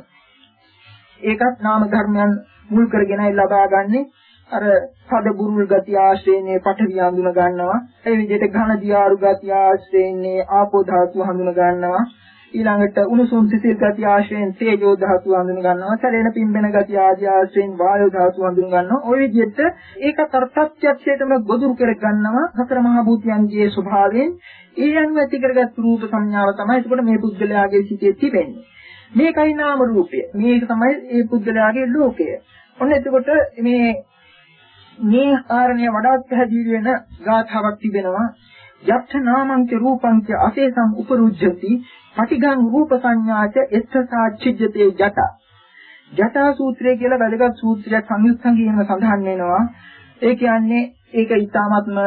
ඒකත් නාම ධර්මයන් මුල් කරගෙනයි ලබාගන්නේ. අර සද බුරුල් ගති ආශ්‍රේනේ පඨවි හඳුන ගන්නවා. ඒ විදිහට ඝන දියාරු ගති ආශ්‍රේනේ ආපෝ ධාතු හඳුන ගන්නවා. ඊළඟට උණුසුම් සිසිල් ගති ආශ්‍රයෙන් තේජෝ ධාතු හඳුන ගන්නවා. සැරෙන පිම්බෙන ගති ආදී ආශ්‍රයෙන් වායෝ ධාතු හඳුන ගන්නවා. ওই විදිහට ඒකත් අර ප්‍රත්‍යක්ෂයටම ගොදුරු කර ගන්නවා සතර මහා භූතයන්ගේ ස්වභාවයෙන්. ඒ අනුව ඇති කරගත් රූප සංඥාව තමයි එතකොට මේ පුද්ගලයාගේ සිටේ තිබෙන්නේ. මේකයි නාම රූපය. මේක තමයි ඒ පුද්ගලයාගේ ලෝකය. ඔන්න එතකොට මේ මේ කාරණය වඩාත් පැහැදිලි වෙන ගාථාවක් තිබෙනවා. යක්ඛ නාමංච රූපංච අසේසං උපරුජ්ජති පටිඝං රූප සංඥාච එස්සසා චිජ්ජතේ ජට. ජටා සූත්‍රය කියලා වැදගත් සූත්‍රයක් සංයුත් සංගීතම සඳහන් වෙනවා. ඒ කියන්නේ ඒක ඊ타ත්ම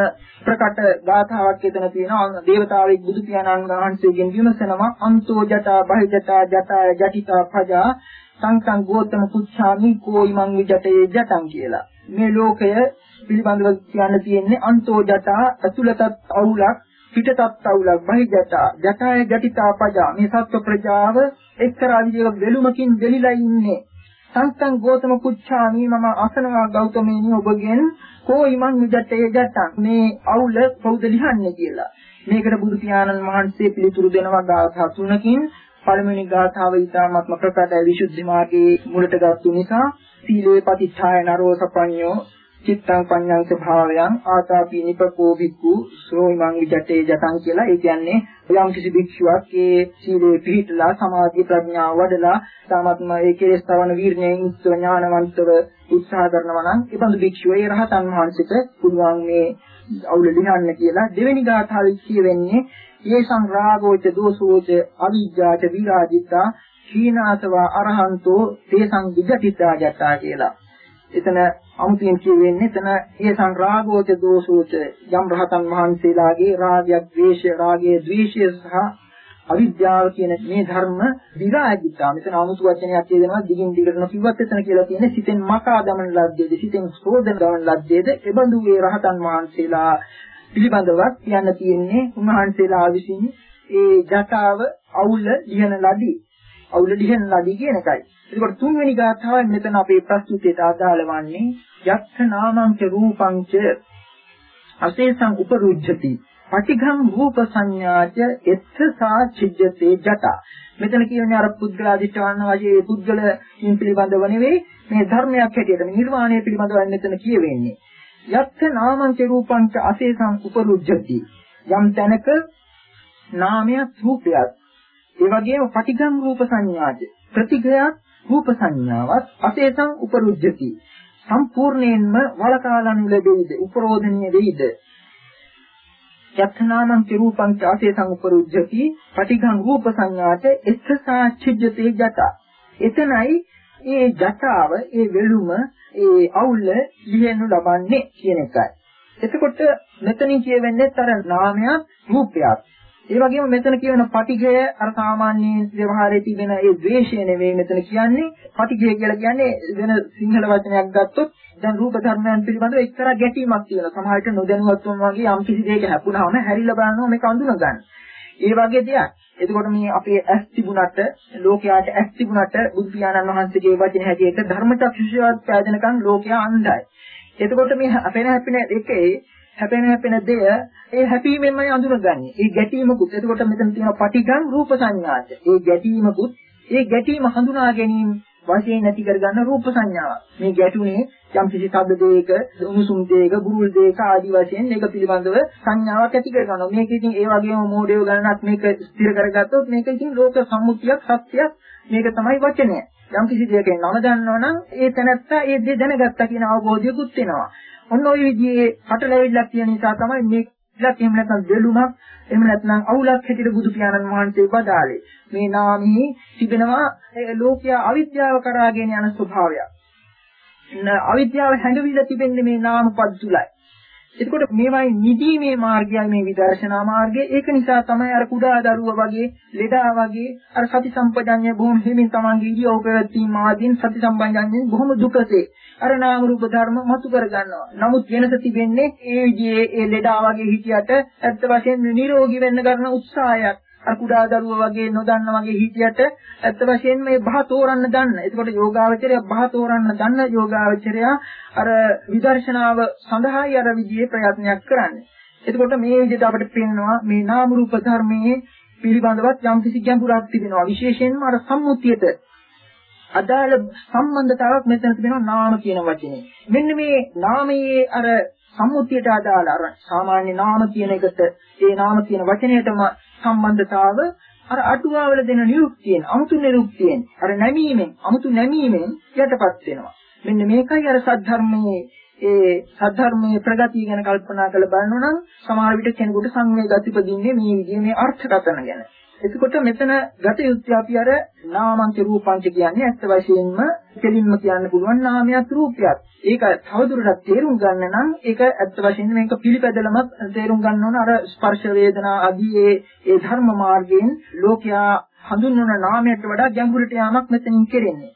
ප්‍රකට ගාථාවක් එතන තියෙනවා. දේවතාවෙක් බුදු පියාණන් වහන්සේගෙන් විමසනවා අන්තෝ ජටා බහි ජටා ජටා ජටිතා පජා සංසං ගෝතම පුච්ඡාමි කෝයිමං විජටේ ජටං කියලා. මේ ලෝකය පිළිබඳව කියන්න තියෙන්නේ අන්තෝ ජටා අතුලතත් අවුලක් පිටතත් අවුලක් බහිජතා ජටාය ජටිතා පජා. මේ සත්ව ප්‍රජාව එක්තරා විදිහක වෙලුමකින් දෙලිලා ඉන්නේ. සංසං ගෝතම කුච්ඡාමි මම අසනවා ගෞතමේනි ඔබගෙන්. කොයිමන් විජටේ ජටා. මේ අවුල කවුද ලියන්නේ කියලා. මේකට බුදු පියාණන් වහන්සේ පිළිතුරු දෙනවා ගාථා තුනකින් පළවෙනි ගාථාව ඊටාත්ම ප්‍රකටයි විසුද්ධි මාර්ගයේ මුලට ගත්තු නිසා සීලේ පටිච්චාය නරෝ සපඤ්ඤෝ චිත්තං පඤ්ඤං ස්වභාවයන් ආතාපි නිපකෝ භික්ඛු සෝයිමං විජටේ ජටං කියලා. ඒ කියන්නේ යම් කිසි භික්ෂුවක් ඒ සීලේ පිහිටලා සමාධි ප්‍රඥාව වඩලා සාමත්ම ඒ කෙලෙස් තවන වීර්ණයෙන් යුක්ත ඥානවන්තව උත්සාහ කරනවා නම් ඒ බඳු භික්ෂුව ඒ රහතන් වහන්සේට පුළුවන් මේ අවුල ලියන්න කියලා. දෙවෙනි ගාථාවේ කියවෙන්නේ ඒ සංරාගෝච දෝසෝච අවිජ්ජාච විරාජිතා හීනාසවා අරහන්තෝ තේසං විජටිතා ජටා කියලා. එතන අමුතියෙන් කියවෙන්නේ එතන ඒ සංරාගෝච දෝෂෝච යම් රහතන් වහන්සේලාගේ රාගයක් ද්වේෂය රාගයේ ද්වේෂය සහ අවිද්‍යාව කියන මේ ධර්ම විරාජිතා මෙතන 아무තු වචනයක් කියනවා දිගින් දිගට නොකියවත් එතන කියලා තියෙන්නේ සිතෙන් මකා දමන ලද්දේද සිතෙන් සෝදන දමන ලද්දේද? එබඳු ඒ රහතන් වහන්සේලා පිළිබඳවත් කියන්න තියෙන්නේ උන්වහන්සේලා විසින් ඒ ජටාව අවුල ලියන ලදී. අවුල ලියන ලදී කියන එකයි. එතකොට තුන්වෙනි ගාථාවයි මෙතන අපේ ප්‍රස්තුතියට අදාළ වන්නේ යක්ඛ නාමංච රූපංච අසේසං උපරුජ්ජති පටිඝං රූප සංඥාච එත්ථසා චිජ්ජතේ ජට. මෙතන කියන්නේ අර පුද්ගලාදිෂ්ඨාන වගේ පුද්ගල පිළිබඳව නෙවෙයි මේ ධර්මයක් හැටියට නිර්වාණය පිළිබඳව මෙතන කියවෙන්නේ. යක්ඛ නාමංච රූපංච අසේසං උපරුජ්ජති යම් තැනක නාමයක් රූපයක් ඒ වගේම පටිඝං රූප සංඥාච ප්‍රතිගයක් රූප සංඥාවත් අසේසං උපරුජ්ජති. සම්පූර්ණයෙන්ම වලකාලන් ලැබෙයිද? උපරෝධනීය වෙයිද? යත්නානං රූපං චාසේසං උපරුජ්ජති. පටිඝං රූප සංඥාට එස්සසා චිජ්ජතේ ජත එතනයි ඒ ජතාව ඒ වෙලුම ඒ අවුල ලියනු ලබන්නේ කියන එකයි. එතකොට මෙතනින් කියවෙන්නේ අර නාමයක් රූපයක්. ඒ වගේම මෙතන කියන පටිඝය අර සාමාන්‍ය ව්‍යවහාරයේ තිබෙන ඒ ද්වේෂය නෙවෙයි මෙතන කියන්නේ පටිඝය කියලා කියන්නේ වෙන සිංහල වචනයක් ගත්තොත් දැන් රූප ධර්මයන් පිළිබඳව එක්තරා ගැටීමක් තියෙනවා. සමහරට නොදැනුවත්වම වගේ යම් කිසි දෙයක හැපුණාම හැරිලා බලනවා මේක අඳුන ගන්න. ඒ වගේ දෙයක්. එතකොට මේ අපේ ඇස් තිබුණට ලෝකයාට ඇස් තිබුණට බුදු පියාණන් වහන්සේගේ වචන හැටියට ධර්මචක්ෂුෂයවත් පෑදෙනකන් ලෝකයා අන්ධයි. එතකොට මේ අපේන හැපෙන එකේ හැපෙන හැපෙන දෙය ඒ හැපීමෙන්මයි අඳුනගන්නේ. ඒ ගැටීමකුත් එතකොට මෙතන තියෙන පටිඝං රූප සංඥාත. ඒ ගැටීමකුත් ඒ ගැටීම හඳුනා ගැනීම වශයෙන් නැති කරගන්න රූප සංඥාව. මේ ගැටුනේ යම් කිසි ශබ්ද දෙයක, උණුසුම් දෙයක, බුරුල් දෙයක ආදී වශයෙන් මේක පිළිබඳව සංඥාවක් ඇති කරගන්නවා. මේක ඉතින් ඒ වගේම මෝඩයෝ ගණනක් මේක ස්ථිර කරගත්තොත් මේක ඉතින් ලෝක සම්මුතියක් සත්‍යයක් මේක තමයි වචනය. යම් කිසි දෙයකින් නම දන්නවනම් ඒ තැනත්තා ඒ දේ දැනගත්තා කියන අවබෝධයකුත් වෙනවා. ඔන්න ඔය විදිහේ පටලැවිල්ලක් තියෙන නිසා තමයි මේ ඉලක්ක එහෙම නැත්නම් දෙලුමක් එහෙම නැත්නම් අවුලක් හැටියට බුදු පියාණන් වහන්සේ බදාලේ මේ නාමයේ තිබෙනවා ලෝකයා අවිද්‍යාව කරාගෙන යන ස්වභාවයක්. අවිද්‍යාව හැඟවිලා තිබෙන්නේ මේ නාම පද තුලයි. එතකොට මේවයි නිදීමේ මාර්ගයයි මේ විදර්ශනා මාර්ගය. ඒක නිසා තමයි අර කුඩා දරුවා වගේ, ලෙඩා වගේ අර සති සම්පජඤ්ඤය බොහොම හිමින් තමන්ගේ ඉරියව් පැවැත්වීම ආදීන් සති සම්පජඤ්ඤයෙන් බොහොම දුකසේ අර නාම රූප ධර්ම මතු කර ගන්නවා. නමුත් වෙනස තිබෙන්නේ ඒ විදිහේ ඒ ලෙඩා වගේ හිටියට ඇත්ත වශයෙන්ම නිරෝගී වෙන්න ගන්න උත්සාහයක්. අර කුඩා දරුවා වගේ නොදන්න වගේ හිටියට ඇත්ත වශයෙන්ම මේ බහ තෝරන්න දන්න. එතකොට යෝගාවචරය බහ තෝරන්න දන්න යෝගාවචරය අර විදර්ශනාව සඳහායි අර විදිහේ ප්‍රයත්නයක් කරන්නේ. එතකොට මේ විදිහට අපිට පේනවා මේ නාම රූප ධර්මයේ පිළිබඳවත් යම් කිසි ගැඹුරක් තිබෙනවා. විශේෂයෙන්ම අර සම්මුතියට අදාළ සම්බන්ධතාවක් මෙතන තිබෙනවා නාම කියන වචනේ. මෙන්න මේ නාමයේ අර සම්මුතියට අදාළ අර සාමාන්‍ය නාම කියන එකට ඒ නාම කියන වචනයටම සම්බන්ධතාව අර අටුවාවල දෙන නිරුක්තියෙන් අමුතු නිරුක්තියෙන් අර නැමීමෙන් අමුතු නැමීමෙන් යටපත් වෙනවා. මෙන්න මේකයි අර සද්ධර්මයේ ඒ සද්ධර්මයේ ප්‍රගතිය ගැන කල්පනා කරලා බලනවා නම් සමහර විට කෙනෙකුට සංවේග ගතිපදින්නේ මේ විදිහේ මේ අර්ථකථන ගැන. එතකොට මෙතන ගත යුත්තේ අපි අර නාමංච රූපංච කියන්නේ ඇත්ත වශයෙන්ම දෙලින්ම කියන්න පුළුවන් නාමයක් රූපයක්. ඒක තවදුරටත් තේරුම් ගන්න නම් ඒක ඇත්ත වශයෙන්ම මේක පිළිපැදලම තේරුම් ගන්න ඕන අර ස්පර්ශ වේදනා ආදී ඒ ඒ ධර්ම මාර්ගයෙන් ලෝකයා හඳුන්වන නාමයට වඩා ගැඹුරට යාමක් මෙතනින් කෙරෙන්නේ.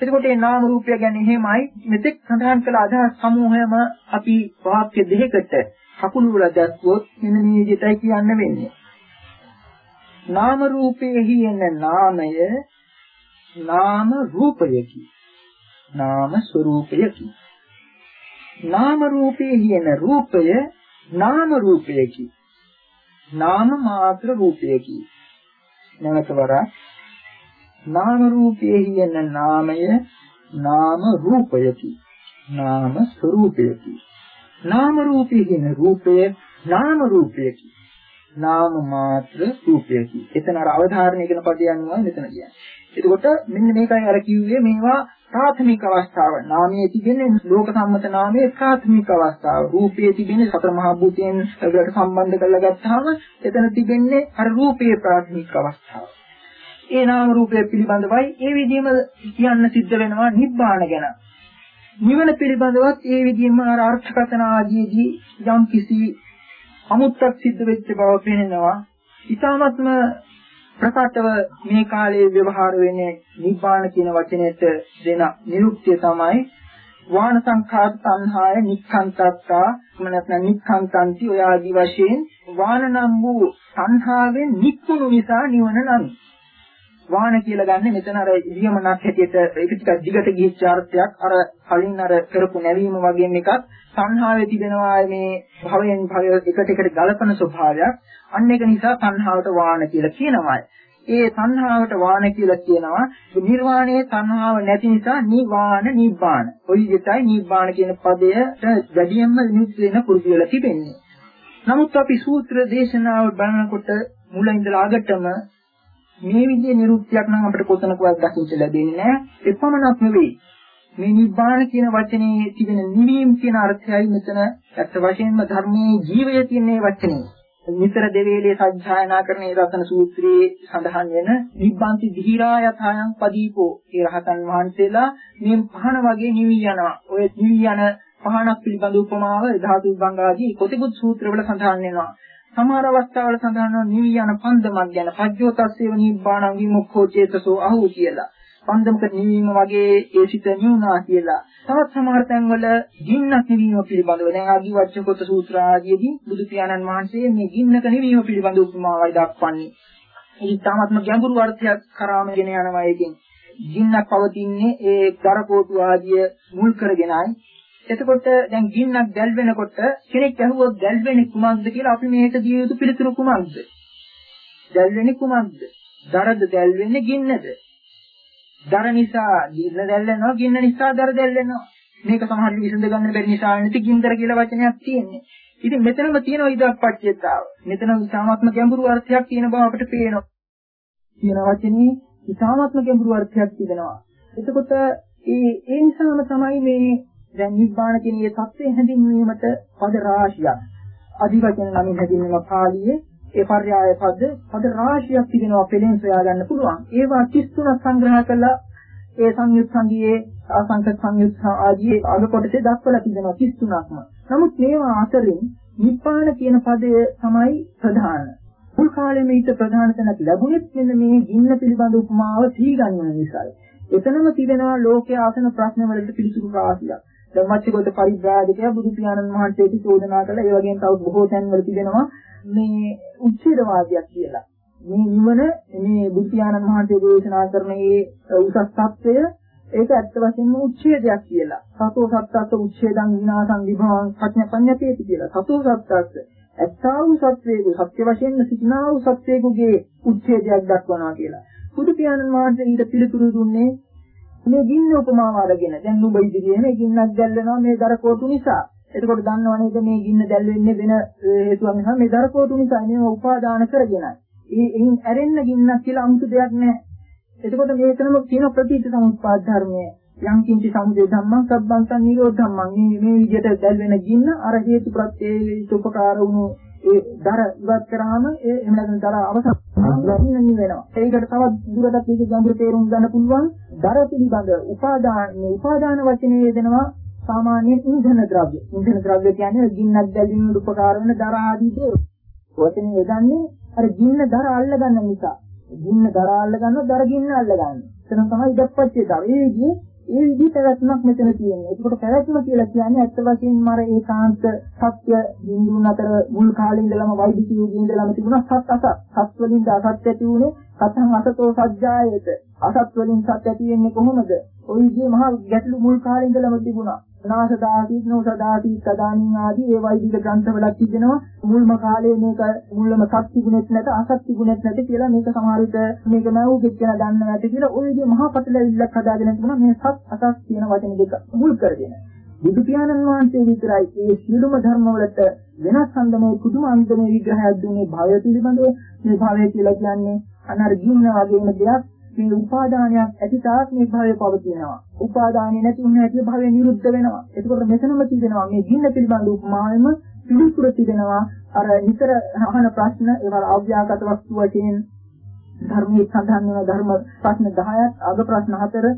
එතකොට මේ නාම රූපය ගැන එහෙමයි මෙතෙක් සඳහන් කළ අදහස් සමූහයම අපි වාක්‍ය දෙකකට හකුළු වල දැක්වුවොත් මෙන්න මේ විදිහටයි කියන්න වෙන්නේ. නාම රූපේහි එන නාමය නාම රූපයකි. නාම ස්වરૂපයකි. නාම රූපේහි එන රූපය නාම රූපයකි. නාම මාත්‍ර රූපයකි. නැවත වරක් නාම රූපේහි එන නාමය නාම රූපයකි. නාම ස්වરૂපයකි. නාම රූපේහි එන රූපය නාම රූපයකි. නාම මාත්‍ර රූපයකි. එතන අර අවධාරණය කියන පදය අනුව මෙතන කියන්නේ. එතකොට මෙන්න මේකයි අර කිව්වේ මේවා ප්‍රාථමික අවස්ථාව. නාමයේ තිබෙන ලෝක සම්මත නාමයේ ප්‍රාථමික අවස්ථාව. රූපයේ තිබෙන සතර මහා භූතයන් වලට සම්බන්ධ කරලා ගත්තාම එතන තිබෙන්නේ අර රූපයේ ප්‍රාථමික අවස්ථාව. ඒ නාම රූපය පිළිබඳවයි ඒ විදිහම කියන්න සිද්ධ වෙනවා නිබ්බාන ගැන. නිවන පිළිබඳවත් ඒ විදිහම අර අර්ථකථන ආදීදී යම් කිසි අමුත්තක් සිද්ධ වෙච්ච බව පේනවා. ඊටාත්ම ප්‍රකටව මේ කාලයේ ව්‍යවහාර වෙන්නේ නිබ්බාන කියන වචනයට දෙන නිරුක්තිය තමයි වාන සංඛාත සංහාය නික්ඛන්තත්තා නැත්නම් නික්ඛන්තන්ති ඔය ආදි වශයෙන් වාන නම් වූ සංහාවෙන් නික්කුණු නිසා නිවන නම් වාහන කියලා ගන්න මෙතන අර ඉරියමනක් හැටියට ඒක ටිකක් දිගට ගිහිච්ච අර්ථයක් අර කලින් අර කරපු නැවීම වගේම එකක්. සංහාවේ තිබෙනවා මේ භවයෙන් භවය එකට එකට ගලපන ස්වභාවයක්. අන්න ඒක නිසා සංහාවට වාහන කියලා කියනවා. ඒ සංහාවට වාහන කියලා කියනවා. නිර්වාණයේ සංහාව නැති නිසා නිවාන නිබ්බාන. ඔය විදිහටයි නිබ්බාන කියන පදයට වැඩියෙන්ම නිත් වෙන පුරුදු වෙලා තිබෙන්නේ. නමුත් අපි සූත්‍ර දේශනාව බලනකොට මුල ඉඳලා අගටම මේ විදිහේ නිරුක්තියක් නම් අපිට කොතනකවත් දකින්න ලැබෙන්නේ නැහැ. එපමණක් නෙවෙයි. මේ නිබ්බාන කියන වචනේ තිබෙන නිවීම කියන අර්ථයයි මෙතන ඇත්ත වශයෙන්ම ධර්මයේ ජීවය කියන මේ වචනේ. නිතර දෙවේලේ සත්‍යයනා කරන ඒ රතන සූත්‍රයේ සඳහන් වෙන නිබ්බන්ති ධීරා යථායන් පදීපෝ ඒ රහතන් වහන්සේලා මේ පහන වගේ නිවි යනවා. ඔය නිවි යන පහනක් පිළිබඳ උපමාව ධාතු විභංගාදී කොටිකුත් සූත්‍රවල සඳහන් වෙනවා. සමහර අවස්ථාවල සඳහන් වන නිවි යන පන්දමක් ගැන පජ්ජෝතස්සේව නිබ්බාණං විමුක්ඛෝ චේතසෝ අහු කියලා. පන්දමක නිවීම වගේ ඒ සිත නිවුණා කියලා. තවත් සමහර තැන්වල ගින්නක් නිවීම පිළිබඳව දැන් ආදි වච්චකොත සූත්‍ර ආදීදී බුදු පියාණන් වහන්සේ මේ ගින්නක නිවීම පිළිබඳ උපමාවයි දක්වන්නේ. ඒ තාමත්ම ගැඹුරු අර්ථයක් කරාම ගෙන යනවා ඒකෙන්. ගින්නක් පවතින්නේ ඒ දරකෝටු ආදිය මුල් කරගෙනයි එතකොට දැන් ගින්නක් දැල් වෙනකොට කෙනෙක් අහුවොත් දැල් වෙන්නේ කුමක්ද කියලා අපි මේකට දිය යුතු පිළිතුරු කුමක්ද? දැල් වෙන්නේ කුමක්ද? දරද දැල් වෙන්නේ ගින්නද? දර නිසා ගින්න දැල්ලෙනවා, ගින්න නිසා දර දැල්ලෙනවා. මේක සමහරවිට විසඳ ගන්න බැරි නිසා නැති ගින්දර කියලා වචනයක් තියෙන්නේ. ඉතින් මෙතනම තියෙන ඉදප්පච්චේතාව. මෙතන ඉතාමත්ම ගැඹුරු අර්ථයක් තියෙන බව අපිට පේනවා. කියන වචනේ ඉතාමත්ම ගැඹුරු අර්ථයක් තිබෙනවා. එතකොට ඒ ඒ නිසාම තමයි මේ දැන් නිබ්බාන කියන මේ தත්ත්වය හැඳින්වීමට පද රාශියක්. අධිවචන නමින් හැදින්වෙන පාළියේ ඒ පර්යාය පද පද රාශියක් තිබෙනවා පෙළෙන් සොයා ගන්න පුළුවන්. ඒවා 33ක් සංග්‍රහ කළා ඒ සංයුත් සංගියේ අසංක සංයුත් ආදී අග කොටසේ දක්වලා තිබෙනවා 33ක්ම. නමුත් මේවා අතරින් නිබ්බාන කියන පදය තමයි ප්‍රධාන. මුල් කාලේ මේක ප්‍රධාන තැනක් ලැබුණෙත් මෙන්න මේ ගින්න පිළිබඳ උපමාව සීගන්වන නිසායි. එතනම තිබෙනවා ලෝකයේ ආසන ප්‍රශ්න වලට පිළිතුරු රාශියක්. ධම්මච්චගත පරිබ්‍රාජකයා බුදු පියාණන් වහන්සේට චෝදනා කළා. ඒ වගේම තව බොහෝ තැන්වල තිබෙනවා මේ උච්ඡේදවාදයක් කියලා. මේ නිවන මේ බුදු පියාණන් වහන්සේ දේශනා කරන මේ උසස් తත්වය ඒක ඇත්ත වශයෙන්ම උච්ඡේදයක් කියලා. සතෝ සත්‍යත් උච්ඡේදං විනාසං විභවං පඤ්ඤපඤ්ඤතේති කියලා. සතෝ සත්‍යත් ඇත්තා වූ සත්‍යයේ සත්‍ය වශයෙන්ම සිටිනා වූ සත්‍යයේ උච්ඡේදයක් දක්වනවා කියලා. බුදු පියාණන් වහන්සේ ඊට පිළිතුරු දුන්නේ මේ ගින්න උපමාව අරගෙන දැන් නුඹ ඉදිරියේ මේ ගින්නක් දැල්වෙනවා මේ දර කෝටු නිසා. එතකොට දන්නව නේද මේ ගින්න දැල්වෙන්නේ වෙන හේතුවක් නිසා මේ දර කෝටු නිසා මේව උපාදාන කරගෙනයි. ඒ එයින් ඇරෙන්න ගින්නක් කියලා අමුතු දෙයක් නැහැ. එතකොට මේකනම කියන ප්‍රතිච සමුප්පාද ධර්මය යම් කිංචි සමුදේ ධම්මං සබ්බන්තං නිරෝධ ධම්මං මේ විදිහට දැල්වෙන ගින්න අර හේතු ප්‍රත්‍යයේ උපකාර වුණු ඒ දර ඉවත් කරාම ඒ එහෙම නැත්නම් දර අවසන් වෙනවා. ඒකට තවත් දුරටත් මේක ගැඹුරු තේරුම් ගන්න පුළුවන්. දර පිළිබඳ උපාදාන මේ උපාදාන වචනේ යෙදෙනවා සාමාන්‍යයෙන් ඉන්ධන ද්‍රව්‍ය. ඉන්ධන ද්‍රව්‍ය කියන්නේ ගින්නක් දැල්වීමට උපකාර වෙන දර ආදී දේ. වචනේ යෙදන්නේ අර ගින්න දර අල්ල ගන්න නිසා. ගින්න දර අල්ල ගන්නවා දර ගින්න අල්ල ගන්නවා. එතන තමයි ඉදප්පච්චේ දර. ඒ විදිහේ ඒ විදිහට පැවැත්මක් මෙතන තියෙනවා. ඒකට පැවැත්ම කියලා කියන්නේ ඇත්ත වශයෙන්ම අර ඒකාන්ත සත්‍ය බිඳුන් අතර මුල් කාලේ ඉඳලම වෛදික යුගයේ ඉඳලම තිබුණා සත් අසත්. සත් වලින් අසත් ඇති උනේ සතං අසතෝ සජ්ජායත. අසත් වලින් සත් ඇති වෙන්නේ කොහොමද? ওই විදිහේ මහා ගැටලු මුල් කාලේ ඉඳලම තිබුණා. නාසදාති නෝසදාති සදානින් ආදී ඒ වෛදික ග්‍රන්ථවලක් තිබෙනවා. මුල්ම කාලේ මේක මුල්ලම සත් තිබුණෙත් නැත අසත් තිබුණෙත් නැති කියලා මේක සමහර විට මේක නැවු කිච්චන දන්නේ නැති කියලා ওই විදිහ මහා පටලැවිල්ලක් හදාගෙන තිබුණා. මේ සත් අසත් කියන වචන දෙක මුල් කරගෙන. බුදු පියාණන් වහන්සේ විතරයි මේ සියලුම ධර්මවලට වෙනස් අන්දමේ කුතුම අන්දමේ විග්‍රහයක් දුන්නේ භවය පිළිබඳව. මේ භවය කියලා කියන්නේ අනර්ගින්න වගේම දෙයක්. මේ උපාදානයක් ඇති තාක් මේ භවය පවතිනවා. උපාදානිය නැති වුණ හැටි භවය නිරුද්ධ වෙනවා. ඒකෝට මෙතනම තියෙනවා මේ ගින්න පිළිබඳ උපමාවෙම පිළිතුර තිබෙනවා. අර නිතර අහන ප්‍රශ්න ඒවල අව්‍යාකට වස්තු වශයෙන් ධර්මයේ සඳහන් වෙන ධර්ම ප්‍රශ්න 10ක් අග ප්‍රශ්න 4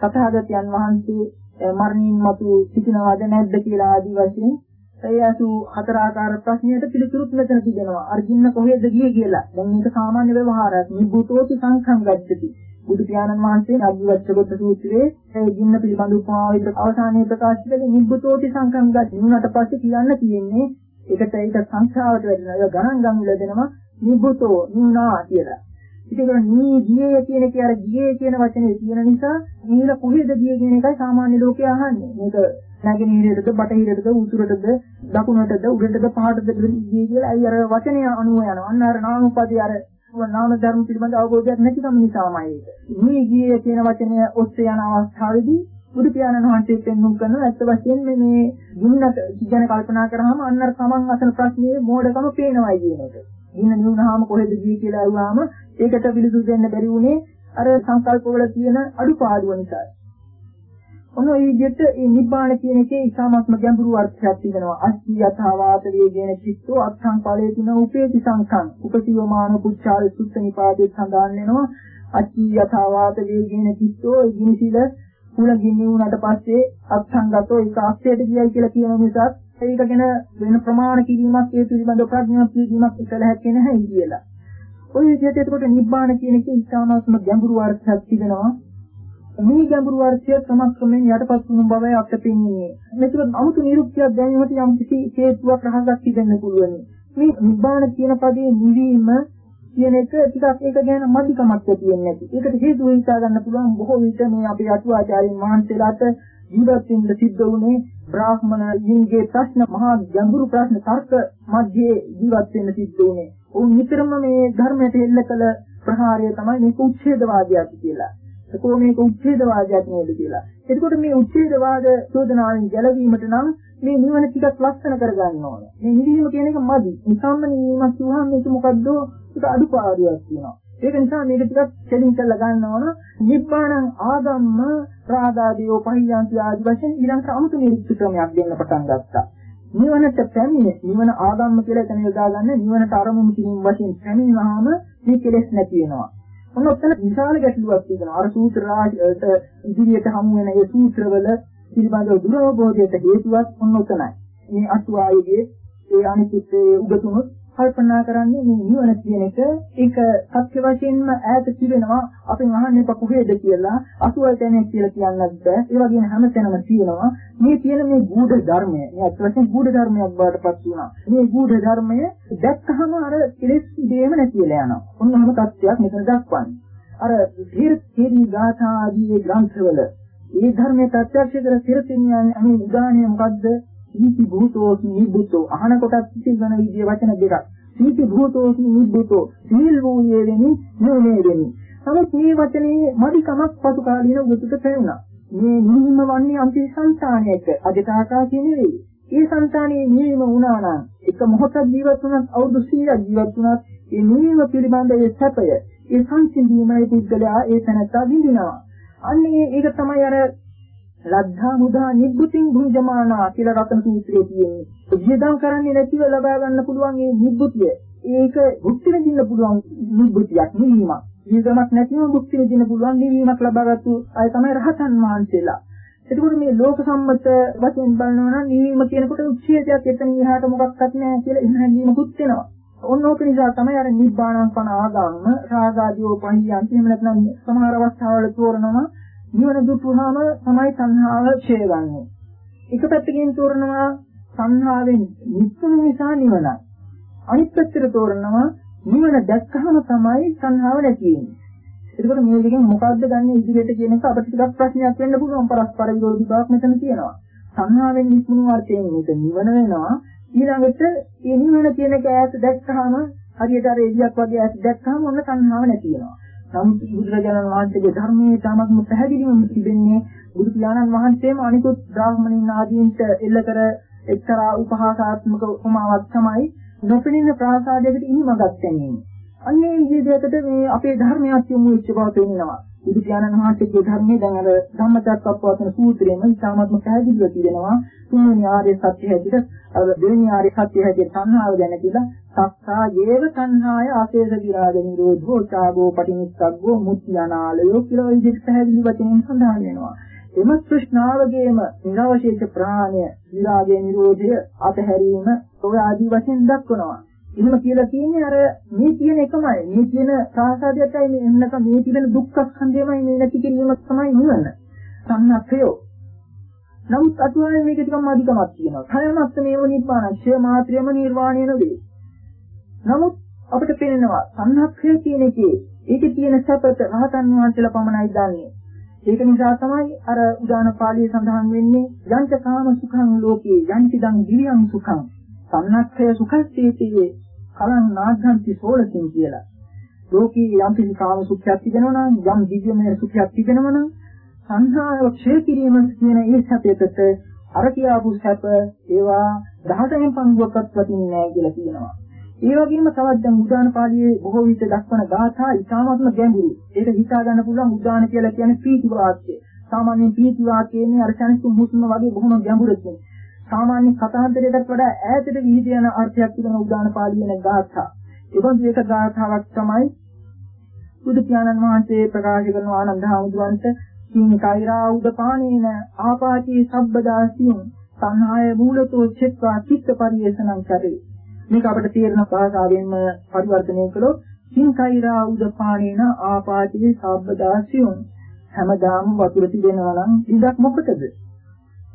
සතහාගතයන් වහන්සේ මරණින් මතු සිටිනවද නැද්ද කියලා ආදී වශයෙන් ඒ අසු හතර ආකාර ප්‍රශ්නයට පිළිතුරුත් මෙතන තිබෙනවා. අර්ජුන කොහෙද ගියේ කියලා. දැන් මේක සාමාන්‍ය ව්‍යවහාරයක්. නිබ්බුතෝති සංඛංගච්ඡති. බුදු පියාණන් වහන්සේ අභිවච්ඡගත සූත්‍රයේ ඒ ගින්න පිළිබඳ උපමාවිත අවසානයේ ප්‍රකාශ කළේ නිබ්බුතෝති සංඛංගච්ඡති. නුනට පස්සේ කියන්න තියෙන්නේ ඒකට ඒක සංඛ්‍යාවට වැඩිනවා. ඒක ගණන් ගන්න දෙනවා නිබ්බුතෝ නුනා කියලා. ඉතින් නී ගියේ කියන කේ අර ගියේ කියන වචනේ තියෙන නිසා නීල කොහෙද ගියේ කියන එකයි සාමාන්‍ය ලෝකයා අහන්නේ. මේක නැගෙනහිරටද බටහිරටද උතුරටද දකුණටද උඩටද පහටද ගියේ කියලා අයි අර වචනය අනුව යනවා. අන්න අර නාමපදේ අර නාම ධර්ම පිළිබඳ අවබෝධයක් නැතිකම නිසාමයි ඒක. මේ ගියේ කියන වචනය ඔස්සේ යන අවස්ථාවේදී බුදු පියාණන් වහන්සේ පෙන්වුම් කරන ඇත්ත වශයෙන්ම මේ ගින්නට ගැන කල්පනා කරාම අන්න අර තමන් අසන ප්‍රශ්නේ මෝඩකම පේනවා කියන එක. ගින්න නිවුනහම කොහෙද ගියේ කියලා අහුවාම ඒකට පිළිතුරු දෙන්න බැරි වුණේ අර සංකල්පවල තියෙන අඩුපාඩුව නිසා. ඔන්න ඒ විදිහට මේ නිබ්බාන කියන එකේ ඉතාමත්ම ගැඹුරු අර්ථයක් තියෙනවා. අස්සී යථාවාතලිය කියන චිත්තෝ අත්සං ඵලයේ තින උපේති සංඛං. උපසීවමාන පුච්චාල සුත්ත නිපාතේ සඳහන් වෙනවා. අස්සී යථාවාතලිය කියන චිත්තෝ ඒ ගිනිසිල කුල ගිනි වුණාට පස්සේ අත්සංගතෝ ඒක අක්ෂයට ගියයි කියලා කියන නිසා ඒක ගැන වෙන ප්‍රමාණ කිරීමක් ඒ පිළිබඳ ප්‍රඥා කිරීමක් ඉතල හැකේ නැහැ කියලා. ඔය විදිහට එතකොට නිබ්බාන කියන එකේ ඉතාමත්ම ගැඹුරු අර්ථයක් තිබෙනවා. මේ ගැඹුරු අර්ථය ක්‍රමක්‍රමයෙන් යටපත් වුණු බවයි අපට පෙනෙන්නේ. මේක 아무තු නිරුක්තියක් දැනීමට යම් කිසි හේතුවක් රහසක් තිබෙන්න පුළුවන්. මේ නිබ්බාන කියන පදේ නිවීම කියන එක ටිකක් ඒක ගැන මධිකමක් තියෙන්නේ නැති. ඒකට හේතුව හිතා ගන්න පුළුවන් බොහෝ විට මේ අපේ අටුවාචාරින් වහන්සේලාට ජීවත් වෙන්න සිද්ධ වුණේ බ්‍රාහ්මණ යින්ගේ ප්‍රශ්න මහා ගැඹුරු ප්‍රශ්න තර්ක මැදේ ජීවත් වෙන්න සිද්ධ වුණේ. උන් නිතරම මේ ධර්මයට එල්ල කළ ප්‍රහාරය තමයි මේක උච්ඡේදවාදයක් කියලා. කොහොම මේක උච්ඡේදවාදයක් නේද කියලා. එතකොට මේ උච්ඡේදවාද චෝදනාවෙන් ගැලවීමට නම් මේ නිවන ටිකක් ලස්සන කරගන්න ඕන. මේ නිවීම කියන එක මදි. නිකම්ම නිවීමක් කියවහම මේක මොකද්ද? ඒක අඩුපාඩුවක් තියෙනවා. ඒක නිසා මේක ටිකක් දෙලින් කරලා ගන්න ඕන. නිබ්බාණං ආගම්ම රාගාදීෝ පහියන්ති ආදි වශයෙන් ඊළඟට අමුතු නිරුක්ති ක්‍රමයක් දෙන්න පටන් ගත්තා. නිවනට පැමිණ නිවන ආගම්ම කියලා එතන යොදාගන්න නිවනට අරමුණු කිරීම වශයෙන් පැමිණීමහම මේ කෙලෙස් නැති වෙනවා. ඔන්න ඔතන විශාල ගැටලුවක් තියෙනවා. අර සූත්‍ර රාජයට ඉදිරියට හමු වෙන ඒ සූත්‍රවල පිළිබඳව දුරවබෝධයට හේතුවක් ඔන්න ඔතනයි. මේ අටුවායේ ඒ අනිත්‍ය උගතුනොත් කල්පනා කරන්නේ මේ නිවන කියන එක. ඒක සත්‍ය වශයෙන්ම ඈත තිබෙනවා. අපෙන් අහන්න එපා කොහෙද කියලා. අසුවල් තැනක් කියලා කියන්නත් බෑ. ඒ වගේම හැමතැනම තියෙනවා. මේ තියෙන මේ ගුඪ ධර්මය. මේ අත් වශයෙන් ගුඪ ධර්මයක් බවට පත් වුණා. මේ ගුඪ ධර්මය දැක්කහම අර කෙලෙස් ඉදේම නැතිලා යනවා. ඔන්නම තත්ත්වයක් මෙතන දක්වන්නේ. අර තීර්ථී ගාථා ආදී ග්‍රන්ථවල මේ ධර්මයේ ප්‍රත්‍යක්ෂ කර සිරතින් යන්නේ අනේ උදාහරණය මොකද්ද? සීති භූතෝස්මි නිබ්බුතෝ. අහන කොටත් සිතිගන විදිය වචන දෙකක්. සීති භූතෝස්මි නිබ්බුතෝ. සීල් වූයේ වෙනි නෝනේ වෙනි නමුත් මේ වචනේ මදිකමක් පසු කාලීන උගතුට පෙනුණා මේ නිහිම වන්නේ අන්ති සංසානයක අධිකාකාශය නෙවෙයි. ඒ සංසානයේ නිහිම වුණා නම් එක මොහොතක් ජීවත් වුණත් අවුරුදු 100ක් ජීවත් වුණත් ඒ නිහිම පිළිබඳ ඒ සැපය ඒ සංසිඳීමයි පුද්ගලයා ඒ තැනත්තා විඳිනවා. අන්නේ ඒක තමයි අර ලද්ධා මුදා නිබ්බුතින් භුජමානා කියලා රතන සූත්‍රයේ තියෙන්නේ. විදම් කරන්නේ නැතිව ලබා ගන්න පුළුවන් මේ නිබ්බුතිය. ඒක භුක්ති විඳින්න පුළුවන් නිබ්බුතියක් නිවීමක්. විදමක් නැතිව භුක්ති විඳින්න පුළුවන් නිවීමක් ලබාගත්තු අය තමයි රහතන් වහන්සේලා. එතකොට මේ ලෝක සම්මත වශයෙන් බලනවා නම් නිවීම කියනකොට උච්ඡේදයක් එතන ඉහාට මොකක්වත් නැහැ කියලා එහෙම හැඟීමකුත් වෙනවා. ඔන්න ඕක නිසා තමයි අර නිබ්බාණං පන ආගම්ම රාගාදීෝ පහියන්ති එහෙම නැත්නම් සමහර අවස්ථාවල තෝරනවා නිවන දුටුවාම තමයි සංහාව ඡය ගන්නෙ. එක පැත්තකින් තෝරනවා සංහාවෙන් නිස්සන නිසා නිවනයි. අනිත් පැත්තට තෝරනවා නිවන දැක්කහම තමයි සංහාව නැති වෙන්නේ. එතකොට මේ දෙකෙන් මොකද්ද ගන්න ඉදිරියට කියන එක අපිට ටිකක් ප්‍රශ්නයක් වෙන්න පුළුවන් පරස්පර විරෝධී බවක් මෙතන තියෙනවා. සංහාවෙන් නිස්සුණු අර්ථයෙන් මේක නිවන වෙනවා. ඊළඟට මේ නිවන කියන එක ඈත දැක්කහම හරියට අර එළියක් වගේ ඈත දැක්කහම ඔන්න සංහාව නැති වෙනවා. නමුත් බුදුරජාණන් වහන්සේගේ ධර්මයේ තාමත්ම පැහැදිලිවම තිබෙන්නේ බුදු පියාණන් වහන්සේම අනිකුත් බ්‍රාහ්මණින් ආදීන්ට එල්ල කර එක්තරා උපහාසාත්මක උපමාවක් තමයි නොපෙනෙන ප්‍රාසාදයකට ඉනිමගක් ගැනීම. අන්නේ විදිහකට මේ අපේ ධර්මයක් යොමු වෙච්ච බව පෙනෙනවා. බුදු පියාණන් වහන්සේගේ ධර්මයේ දැන් අර ධම්මචක්කප්පවත්තන සූත්‍රයේම ඉතාමත්ම පැහැදිලිව තියෙනවා තුන්වෙනි ආර්ය සත්‍ය හැටියට අර දෙවෙනි ආර්ය සත්‍ය හැටියට සංහාව ගැන කියලා සක්සා යේව සංහාය ආශේෂ විරාග නිරෝධෝ චාගෝ පටිනිස්සග්ගෝ මුත්‍යානාලයෝ කියලා ওই විදිහට පැහැදිලි වචනෙන් සඳහන් වෙනවා එම තෘෂ්ණාවගේම නිරවශේෂ ප්‍රාණය විරාගයේ නිරෝධය අතහැරීම ඔය ආදී වශයෙන් දක්වනවා එහෙම කියලා කියන්නේ අර මේ කියන එකමයි. මේ කියන සාසාදයටයි මේ එන්නක මේ තිබෙන දුක්ඛ ස්කන්ධයමයි මේ නැති කිරීම තමයි නිවන. සංඥාක්ෂයෝ. නමුත් අතුවාවේ මේක ටිකක් අධිකමක් තියෙනවා. කයමස්ත මේව නිබ්බාන, ක්ෂය මාත්‍රියම නිර්වාණය නෙවේ. නමුත් අපිට පේනවා සංඥාක්ෂය කියන එකේ ඒකේ තියෙන සැපත රහතන් වහන්සේලා පමණයි දන්නේ. ඒක නිසා තමයි අර උදාන පාළියේ සඳහන් වෙන්නේ යංච කාම සුඛං ලෝකේ යංච දං දිව්‍යං සුඛං සන්නක්ඛය සුඛස්සීතියේ කලං නාග්ගන්ති සෝලසින් කියලා. ලෝකී යම් කිසි කාම සුඛයක් තිබෙනවා නම් යම් දිව්‍යමය සුඛයක් තිබෙනවා නම් සංහාව ක්ෂය කිරීම කියන ඒ සත්‍යයට අර කියාපු සැප ඒවා 10න් පංගුවක්වත් වටින්නේ නැහැ කියලා කියනවා. ඒ වගේම තවත් දැන් උදාන පාළියේ බොහෝ විට දක්වන ගාථා ඉතාමත්ම ගැඹුරු. ඒක හිතා ගන්න පුළුවන් උදාන කියලා කියන්නේ පීති වාක්‍ය. සාමාන්‍යයෙන් පීති වාක්‍යයේ අර චනිතු මුස්ම වගේ බොහොම ගැඹුරකින්. සාමාන්‍ය කතාන්තරයකට වඩා ඈතට විහිද යන අර්ථයක් තිබෙන උදාන පාළිය වෙන ගාථා. ඒබඳු එක ගාථාවක් තමයි බුදු පියාණන් වහන්සේ ප්‍රකාශ කරන ආනන්ද හාමුදුරන්ට සිං කෛරා උදපානේන ආපාචී සබ්බදාසියුම් සංහාය මූලතෝ චෙත්වා චිත්ත පරියසනං කරේ. මේක අපිට තේරෙන භාෂාවෙන්ම පරිවර්තනය කළොත් සිං කෛරා උදපානේන ආපාචී සබ්බදාසියුම් හැමදාම වතුර තිබෙනවා නම් ඉඳක් මොකටද?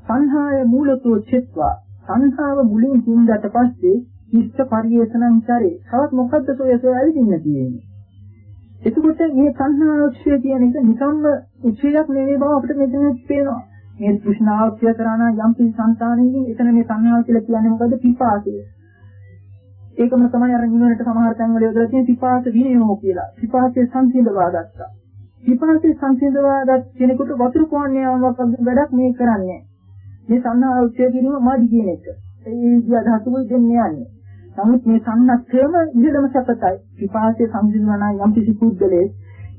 සංහාය මූලතෝ චෙත්වා සංහාව මුලින් හින්දාට පස්සේ ඉෂ්ඨ පරිේෂණං කරේ. තවත් මොකද්ද සොය සොය ඇවිදින්න තියෙන්නේ. එතකොට මේ සංහාවක්ෂය කියන එක නිකම්ම උච්චයක් නෙවෙයි බව අපිට මෙතන පේනවා. මේ තෘෂ්ණාවක්ෂය කරාන යම් කිසි සංතානයකින් එතන මේ සංහාව කියලා කියන්නේ මොකද්ද? පිපාසය. ඒකම තමයි අර නිවනට සමහර තැන්වල යොදලා තියෙන පිපාස විනයෝ කියලා. පිපාසයේ සංසිඳවා ගත්තා. විපාකේ සංසිඳවාගත් කෙනෙකුට වතුර පොන්නේ ආවක් වැඩක් මේ කරන්නේ. මේ සංහාව උච්චේ කිරීම මාදි කියන එක. ඒ විදිය ධාතුවේ දෙන්නේ යන්නේ. නමුත් මේ සංනක්ෂේම ඉහළම සැපතයි. විපාකේ සංසිඳවන යම් කිසි පුද්ගලයේ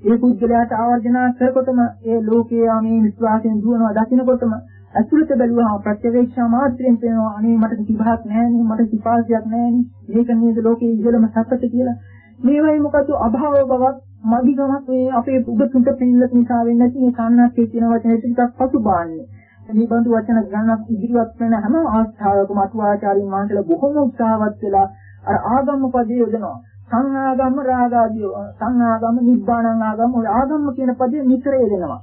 ඒ පුද්ගලයාට ආවර්ජනා කරකොටම ඒ ලෝකයේ මේ විශ්වාසයෙන් දුවනවා දකින්නකොටම ඇතුළත බැලුවහම ප්‍රත්‍යවේක්ෂා මාත්‍රයෙන් පේනවා අනේ මට කිපහක් නැහැනේ මට කිපාසියක් නැහැනේ මේක නේද ලෝකයේ ඉහළම සත්‍යත කියලා. මේවයි මොකද අභාව බවක් මදිකමක් මේ අපේ උඩුට පිළිලත් නිසා වෙන්නේ නැති මේ කන්නක්කේ කියන වචනේ ටිකක් පසුබාන්නේ. මේ බඳු වචන ගණනක් ඉදිරියට වෙන හැම ආස්ථාවකම අටුවාචාරින් වහන්සේලා බොහොම උත්සාහවත් වෙලා අර ආගම පදේ යොදනවා. සංආගම රාගාදී සංආගම නිබ්බාණං ආගම ඔය ආගම කියන පදේ නිතර යොදනවා.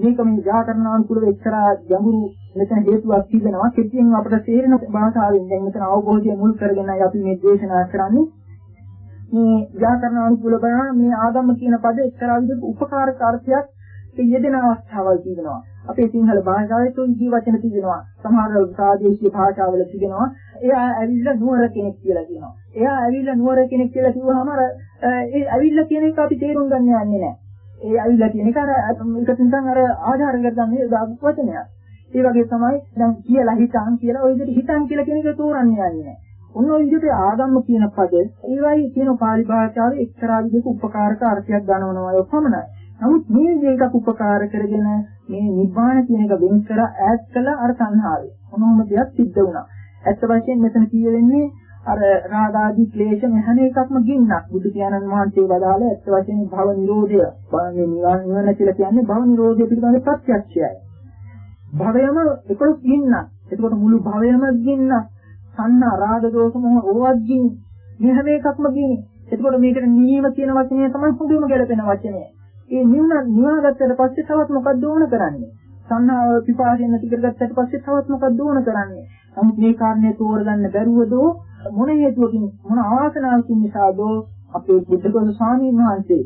මේක මේ ව්‍යාකරණානුකූලව එක්තරා ගැඹුරු මෙතන හේතුවක් තිබෙනවා. කෙටියෙන් අපිට තේරෙන භාෂාවෙන් දැන් මෙතන අවබෝධය මුල් කරගෙනයි අපි මේ දේශනා කරන්නේ. මේ ව්‍යාකරණානුකූල බලන මේ ආගම කියන පද එක්තරා විදිහක උපකාරක අර්ථයක් යෙදෙන අවස්ථාවල් තිබෙනවා. අපේ සිංහල භාෂාවේ තුන්ජී වචන තිබෙනවා. සමහර ප්‍රාදේශීය භාෂාවල තිබෙනවා. එයා ඇවිල්ලා නුවර කෙනෙක් කියලා කියනවා. එයා ඇවිල්ලා නුවර කෙනෙක් කියලා කිව්වහම ඒ ඇවිල්ලා කියන එක අපි තේරුම් ගන්න යන්නේ නැහැ. ඒ ඇවිල්ලා තියෙන එක අර ඒකත් නිකන් අර ආධාරයකට ගන්න දාපු වචනයක්. ඒ වගේ තමයි දැන් කියලා හිතන් කියලා ওই විදිහට හිතන් කියලා කියන එක තෝරන්නේ යන්නේ. ඔන්න ඔය විදිහට ආගම්ම කියන පද ඒවයි කියන පාලි භාෂාවේ එක්තරා විදිහක උපකාරක අර්ථයක් ගන්නවනවා පමණයි. නමුත් මේ දෙයක උපකාර කරගෙන මේ නිබ්බාන කියන එක වෙන් කර ඈත් කළ අර සංහාවේ. මොනෝම දෙයක් සිද්ධ වුණා. ඇත්ත වශයෙන් මෙතන කියවෙන්නේ අර රාග ආදී ක්ලේශ මෙහන එකක්ම ගින්නක්. බුදු පියාණන් වහන්සේ වදාළ ඇත්ත වශයෙන්ම භව නිරෝධය. මේ නිවන් නිවන කියලා කියන්නේ භව නිරෝධය පිළිබඳ ප්‍රත්‍යක්ෂයයි. භවයම ඒකල ගින්නක්. එතකොට මුළු භවයම ගින්නක්. සංනා රාග දෝෂ මොහ ඕවත් ගින්න මේ හැම එකක්ම ගින්න එතකොට මේකට නිවීම කියන වචනය තමයි හොඳම ගැලපෙන වචනය. ඒ නිවන නිවාගත්තට පස්සේ තවත් මොකක්ද ඕන කරන්නේ? සංහාව පිපාසයෙන් නැති කරගත්තට පස්සේ තවත් මොකක්ද ඕන කරන්නේ? නමුත් මේ කාරණේ තෝරගන්න බැරුවදෝ? මොන හේතුවකින් මොන අවාසනාවකින් නිසාද අපේ බුද්ධඝෝෂ ස්වාමීන් වහන්සේ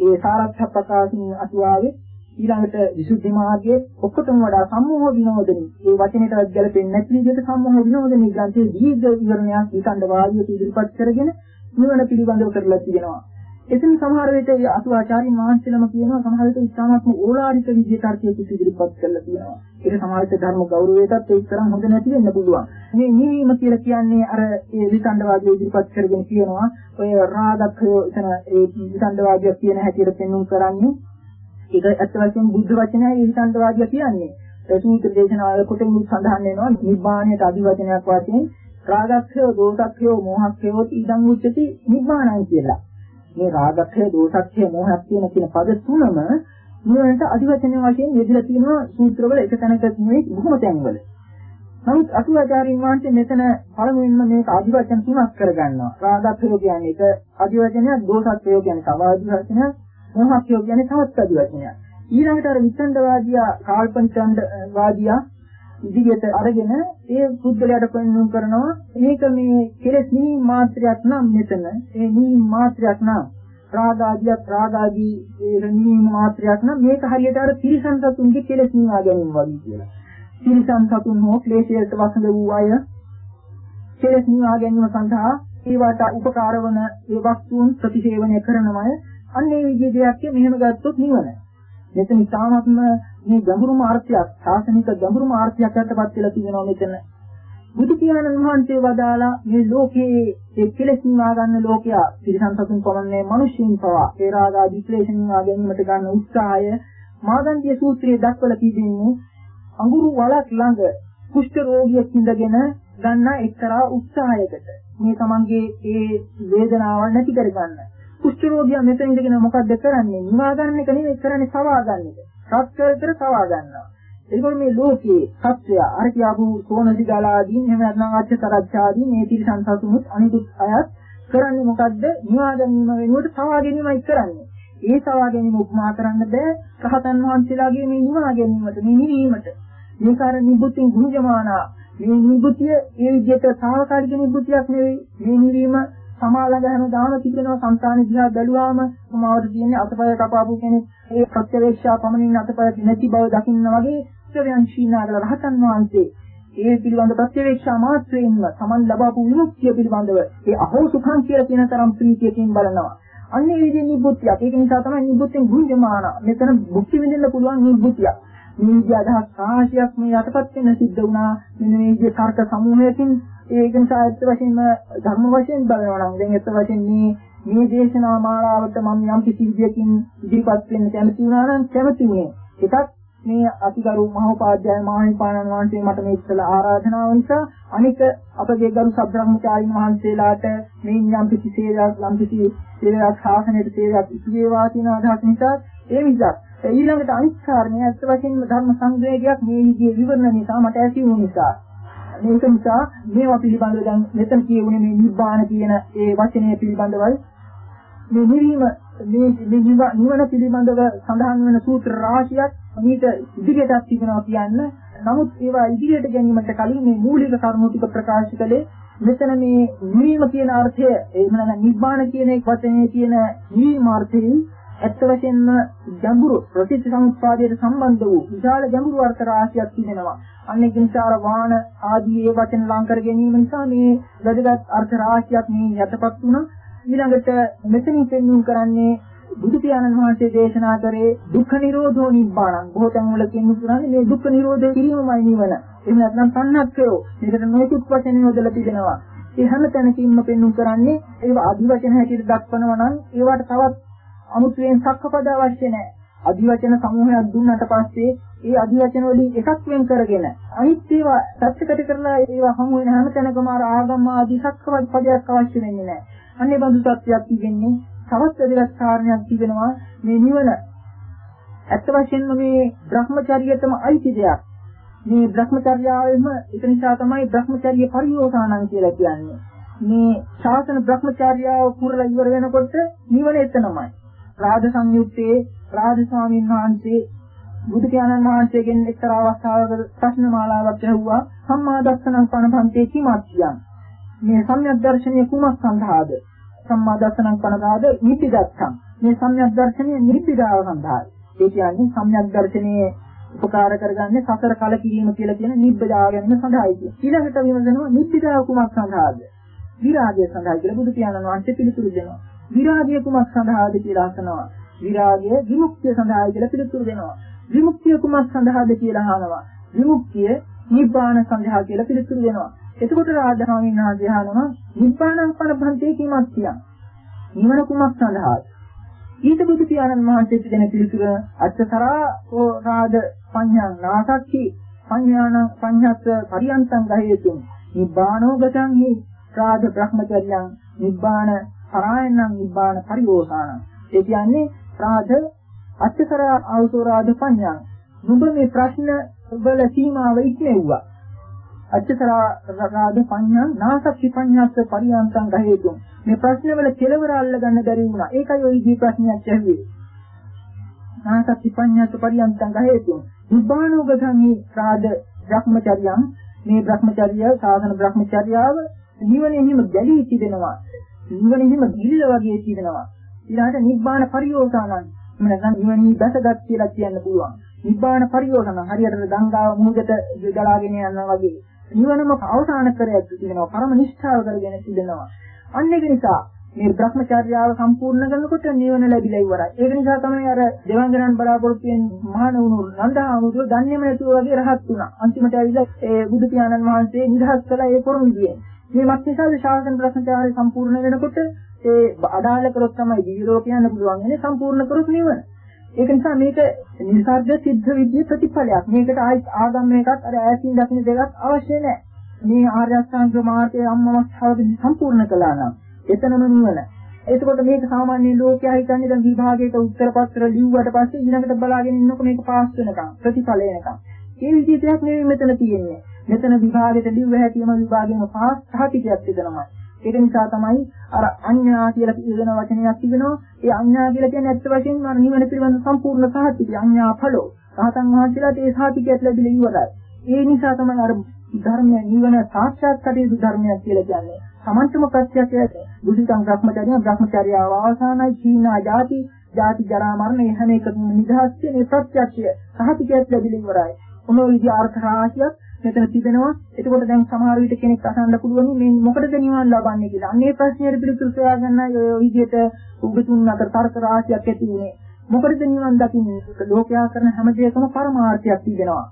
ඒ සාරක්ෂ ප්‍රකාශින් අතුවාවේ ඊළඟට විසුද්ධි මාර්ගයේ ඔක්කොටම වඩා සම්මෝහ විනෝදනි. ඒ වචනයටවත් ගැලපෙන්නේ නැති විදිහට සම්මෝහ විනෝදනි ග්‍රන්ථයේ දීර්ඝ විවරණයක් ඊතණ්ඩ වාදිය ඉදිරිපත් කරගෙන නිවන පිළිබඳව කරලා තියෙනවා. එතන සමහර විට අසුආචාර්ය මහන්සියලම කියනවා සමහර විට ඉස්හාත්ම ඕලාරික විදිහට අර්ථයක් ඉදිරිපත් කරලා තියෙනවා. ඒක සමහර විට ධර්ම ගෞරවයටත් ඒක තරම් හොඳ නැති වෙන්න පුළුවන්. මේ නිවීම කියලා කියන්නේ අර ඒ විසණ්ඩවාදී ඉදිරිපත් කරගෙන කියනවා ඔය රාගක්ඛය එතන ඒ විසණ්ඩවාදිය කියන හැටියට පෙන්වුම් කරන්නේ ඒක ඇත්ත වශයෙන්ම බුද්ධ වචනයයි විසණ්ඩවාදිය කියන්නේ. ඒ සූත්‍ර දේශනාවල කොටින් සඳහන් වෙනවා නිබ්බාණයට අදි වචනයක් වශයෙන් රාගක්ඛය දෝසක්ඛය මෝහක්ඛය ඉදං උච්චති නිබ්බාණයි කියලා. මේ රාගක්ඛය, දෝසක්ඛය, මෝහක් කියන කියන පද තුනම නිවනට අධිවචන වශයෙන් යෙදලා තියෙනවා සූත්‍රවල එක තැනක නෙවෙයි බොහොම තැන්වල. නමුත් අතුවාචාරින් වහන්සේ මෙතන පළමුවෙන්ම මේක අධිවචන තුනක් කරගන්නවා. රාගක්ඛය කියන්නේ එක අධිවචනයක්, දෝසක්ඛය කියන්නේ තව අධිවචනයක්, මෝහක්ඛය කියන්නේ තවත් අධිවචනයක්. ඊළඟට අර විචණ්ඩවාදියා, කාල්පනිකණ්ඩවාදියා ඉදිරියට අරගෙන ඒ පුද්ගලයාට පෙන්වුම් කරනවා මේක මේ කෙලෙස් නී මාත්‍රයක් නම් මෙතන ඒ නී මාත්‍රයක් නම් රාගාදියක් රාගාදී ඒ නී මාත්‍රයක් නම් මේක හරියට අර තිරිසන් සතුන්ගේ කෙලෙස් නීවා ගැනීම වගේ කියලා. තිරිසන් සතුන් හෝ ක්ලේශයට වසඟ වූ අය කෙලෙස් නීවා ගැනීම සඳහා ඒවට උපකාර වන ඒ වස්තුන් ප්‍රතිසේවනය කරනමය අන්න ඒ විදිහේ දෙයක් මෙහෙම ගත්තොත් නිවන. මෙතන ඉතාමත්ම මේ ගැඹුරුම අර්ථයක් ශාසනික ගැඹුරුම අර්ථයක් යටපත් වෙලා තියෙනවා මෙතන. බුදු පියාණන් වහන්සේ වදාලා මේ ලෝකයේ ඒ කෙලෙස් නිවා ගන්න ලෝකයා තිරසන් සතුන් පමණේ මිනිසුන් පවා ඒ රාගා විශ්ලේෂණ නිවා ගැනීමට ගන්න උත්සාහය මාගන්ධිය සූත්‍රයේ දක්වලා තිබෙන්නේ අඟුරු වලක් ළඟ කුෂ්ඨ රෝගියෙක් ඉඳගෙන ගන්න එක්තරා උත්සාහයකට මේ තමන්ගේ ඒ වේදනාව නැති කරගන්න කුෂ්ඨ රෝගියා මෙතන ඉඳගෙන මොකද්ද කරන්නේ? නිවා ගන්න එක නෙවෙයි කරන්නේ සවා ගන්න එක. සත්‍යතර සවා ගන්නවා. ඒකෝ මේ ලෝකයේ සත්‍ය අර කියපු සෝනදිගලාදී එහෙම නැත්නම් අච්චතරච්ඡාදී මේ තිරසන් සතුනුත් අනිකුත් අයත් කරන්නේ මොකද්ද? නිවා ගැනීම වෙනුවට සවා ගැනීමයි කරන්නේ. ඒ සවා ගැනීම උපමා කරන්න බෑ රහතන් වහන්සේලාගේ මේ නිවා ගැනීමට මේ නිවීමට. මේක අර නිබුතින් ගුණජමානා මේ නිබුතිය ඒ විදිහට සාහකාලික නිබුතියක් නෙවෙයි මේ නිවීම සමාලඟ හැමදාම තිබෙනවා సంతාන දිහා බැලුවාම සමාවට තියෙන්නේ අතපය කපාපු කෙනෙක් ඒ ප්‍රත්‍යවේක්ෂා පමණින් අතපය නැති බව දකින්න වගේ ඉස්තරයන් ශීනාගල රහතන් වහන්සේ ඒ පිළිබඳ ප්‍රත්‍යවේක්ෂා මාත්‍රයෙන්ම Taman ලබාපු විමුක්තිය පිළිබඳව ඒ අහෝසුඛං කියලා කියන තරම් ප්‍රීතියකින් බලනවා අන්නේ විදිහේ නිබ්බුතියක්. ඒක නිසා තමයි නිබ්බුතියෙන් ගුණ්‍යමාන. මෙතන භුක්ති විඳින්න පුළුවන් නිබ්බුතියක්. මේ විදිහ අදහස් රාශියක් මේ යටපත් වෙන සිද්ධ වුණා. මෙන්න මේ විදිහ තර්ක සමූහයකින් ඒක නිසා ඇත්ත වශයෙන්ම ධර්ම වශයෙන් බලනවා නම් දැන් ඇත්ත වශයෙන් මේ මේ දේශනා මාලාවට මම යම් කිසි විදියකින් ඉදිරිපත් වෙන්න කැමති වුණා නම් කැමති නේ. එකක් මේ අතිගරු මහෝපාද්‍යය මහානිපාණන් වහන්සේ මට මේ ඉස්සලා ආරාධනාව නිසා අනික අපගේ ගරු සබ්‍රහ්මචාරින් වහන්සේලාට මේ යම් කිසි සේවයක් යම් කිසි සේවයක් ශාසනයට සේවයක් ඉති වේවා කියන අදහස නිසා ඒ නිසා ඊළඟට අනිත් කාරණේ අත් වශයෙන්ම ධර්ම සංවේගයක් මේ විදිහේ විවරණ නිසා මට ඇති වුණ නිසා මේක නිසා මේවා පිළිබඳව දැන් මෙතන කියුනේ මේ නිබ්බාන කියන ඒ වචනය පිළිබඳවයි මේ නිවීම මේ නිවන පිළිබඳව සඳහන් වෙන සූත්‍ර රාශියක් මේක ඉදිරියටත් තිබෙනවා කියන්න. නමුත් ඒවා ඉදිරියට ගැනීමට කලින් මේ මූලික කරුණු ටික ප්‍රකාශ කළේ මෙතන මේ නිවීම කියන අර්ථය එහෙම නැත්නම් නිබ්බාන කියන වචනේ තියෙන නිවීම අර්ථයේ ඇත්ත වශයෙන්ම ගැඹුරු ප්‍රතිසංස්පාදයට සම්බන්ධ වූ විශාල ගැඹුරු අර්ථ රාශියක් තිබෙනවා. අන්නේ කිංසාර වාහන ආදී ඒ වචන ලං කර ගැනීම නිසා මේ වැදගත් අර්ථ රාශියක් මේ යටපත් වුණා. ඊළඟට මෙතනින් පෙන්වුම් කරන්නේ බුදු පියාණන් වහන්සේ දේශනා කරේ දුක්ඛ නිරෝධෝ නිබ්බාණං. බොහෝ තැන්වල කියන්නේ මේ දුක්ඛ නිරෝධය කිරීමමයි නිවන. එහෙම නැත්නම් සංහක්කයෝ. මේකට නොයෙකුත් වචන යොදලා තිබෙනවා. ඒ හැම තැනකින්ම පෙන්වුම් කරන්නේ ඒවා අදි වචන හැටියට දක්වනවා නම් ඒවට තවත් අමුතුවෙන් සක්කපද අවශ්‍ය නැහැ. අදි වචන සමූහයක් දුන්නට පස්සේ ඒ අදි වචන වලින් එකක් වෙන් කරගෙන අනිත් ඒවා පැත්තකට කරලා ඒවා හමු වෙන හැම තැනකම ආගම ආදී සක්කපද පදයක් අවශ්‍ය වෙන්නේ නැහැ. අන්නේ බඳු තත්ත්වයක් තිබෙන්නේ තවත් වැදගත් කාරණයක් තිබෙනවා මේ නිවන ඇත්ත වශයෙන්ම මේ Brahmacharyaතම අයිති දෙයක් මේ Brahmacharyaවෙම ඒක නිසා තමයි Brahmacharya පරියෝසානං කියලා කියන්නේ මේ ශාසන Brahmacharyaව පුරලා ඉවර වෙනකොට නිවන එතනමයි රාජ සංයුත්තේ රාජ ස්වාමීන් වහන්සේ බුදු පියාණන් වහන්සේගෙන් එක්තරා අවස්ථාවක ප්‍රශ්න මාලාවක් ඇහුවා සම්මා දස්සනං පණපන්තේ කිමත්යන් මේ සම්‍යක් දර්ශනය කුමක් සඳහාද? සම්මා දර්ශනං කනදාද නිපිදත්තම්. මේ සම්‍යක් දර්ශනය නිපිදාව සඳහායි. ඒ කියන්නේ සම්‍යක් දර්ශනයේ උපකාර කරගන්නේ සසර කල කිරීම කියලා කියන නිබ්බදාව ගැනීම සඳහායි කියන. ඊළඟට විමසනවා නිබ්බදාව කුමක් සඳහාද? විරාගය සඳහායි කියලා බුදු පියාණන් වහන්සේ පිළිතුරු දෙනවා. විරාගය කුමක් සඳහාද කියලා අහනවා. විරාගය විමුක්තිය සඳහායි කියලා පිළිතුරු දෙනවා. විමුක්තිය කුමක් සඳහාද කියලා අහනවා. විමුක්තිය නිබ්බාන සඳහා කියලා පිළිතුරු දෙනවා. එතකොට රාජාමීන් වහන්සේ අහනවා නිබ්බාණං පරබන්තේ කිමත් කියා. නිවන කුමක් සඳහාද? ඊට බුදු පියාණන් වහන්සේට දෙන පිළිතුර අච්චතරා ඕ රාජ පඤ්ඤාං නාසක්ඛි පඤ්ඤාණ පඤ්ඤත් පරියන්තං ගහේතුම් නිබ්බාණෝ ගතං හි රාජ බ්‍රහ්මචර්යං නිබ්බාණ පරායනං නිබ්බාණ පරිෝසානං ඒ කියන්නේ රාජ අච්චතරා ආවසෝ රාජ පඤ්ඤාං. නුඹ මේ ප්‍රශ්න වල සීමාව ඉක්මෙව්වා. අච්චතරා රාග පඤ්ඤා නාසක්ති පඤ්ඤාස්ස පරියන්තං ගහේතුම්. මේ ප්‍රශ්නවල කෙලවර අල්ල ගන්න බැරි වුණා. ඒකයි ওই දී ප්‍රශ්නයක් ඇහුවේ. නාසක්ති පඤ්ඤාස්ස පරියන්තං ගහේතුම්. නිබ්බානෝගතං රාද බ්‍රහ්මචර්යං. මේ බ්‍රහ්මචර්ය සාධන බ්‍රහ්මචර්යාව නිවනෙහිම ගැලී තිබෙනවා. නිවනෙහිම ගිල්ල වගේ තිබෙනවා ඊළාට නිබ්බාන පරියෝසානං මම නැත්නම් නිවනි දැසගත් කියලා කියන්න පුළුවන්. නිබ්බාන පරියෝසන හරියට ගංගාව මුහුදට ගලාගෙන යනවා වගේ. නිවනම අවසාන කර ඇති තිබෙනවා පරම නිෂ්ඨාව කරගෙන තිබෙනවා අන්න ඒක නිසා මේ භ්‍රමචර්යාව සම්පූර්ණ කරනකොට නිවන ලැබිලා ඉවරයි. ඒක නිසා තමයි අර දෙවංගනන් බලාපොරොත්තු වෙන මහාන වුණු නන්දාමුදුර දන්නේම නැතුව වගේ රහත් වුණා. අන්තිමට ඇවිල්ලා ඒ බුදු පියාණන් වහන්සේ නිදහස් කළා ඒ පොරොන් විදියෙන් මේ මත්නිසාද ශාසන භ්‍රමචර්යාව සම්පූර්ණ වෙනකොට ඒ අඩාල කරොත් තමයි දිවි ලෝක යන්න පුළුවන් වෙන්නේ සම්පූර්ණ කරොත් නිවන ඒක නිසා මේක නිසර්ග සිද්ධ විද්‍ය ප්‍රතිඵලයක්. මේකට ආයි ආගම් එකක් අර ඈතින් දකින්න දෙකක් අවශ්‍ය නැහැ. මේ ආර්ය අෂ්ටාංග මාර්ගයේ අම්මවස්ථාවදී සම්පූර්ණ කළා නම් එතනම නිවන. එතකොට මේක සාමාන්‍ය ලෝකයා හිතන්නේ දැන් විභාගයක උත්තර පත්‍ර ලිව්වට පස්සේ ඊළඟට බලාගෙන ඉන්නකොට මේක පාස් වෙනකම් ප්‍රතිඵල එනකම්. ඒ විදිහට දෙයක් නෙවෙයි මෙතන තියෙන්නේ. මෙතන විභාගෙට ලිව්ව හැටිම විභාගෙම පහස් සහතිකයක් තිබෙනවා. ඒක නිසා තමයි අර අඤ්ඤා කියලා කියන වචනයක් තිබෙනවා. ඒ අඤ්ඤා කියලා කියන්නේ ඇත්ත වශයෙන්ම අර නිවන පිළිබඳ සම්පූර්ණ සහතිකය. අඤ්ඤා ඵලෝ. රහතන් වහන්සේලාට ඒ සහතිකයක් ලැබිලා ඉවරයි. ඒ නිසා තමයි අර ධර්මය නිවන සාක්ෂාත් කරගන්න ධර්මයක් කියලා කියන්නේ. සමන්තම ප්‍රත්‍යක්ෂය බුද්ධිකම් භ්‍රමචර්ය භ්‍රමචර්ය අවසානයි චීනා ಜಾති ජාති ජරා මරණ හැම එකකම නිදහස් වෙන ප්‍රත්‍යක්ෂය සහතිකයක් ලැබිලා ඉවරයි. මොන විදි අර්ථ රාශියක් මෙතන තිබෙනවා. එතකොට දැන් සමහර විට කෙනෙක් අහන්න පුළුවන් මේ මොකටද නිවන් ලබන්නේ කියලා. අන්නේ ප්‍රශ්නයට පිළිතුරු සොයාගන්න ඔය විදිහට උගතුන් අතර තර්ක රාශියක් ඇති වුණේ. මොකටද නිවන් දකින්නේ? ලෝකයා කරන හැම දෙයකම පරමාර්ථයක් තිබෙනවා.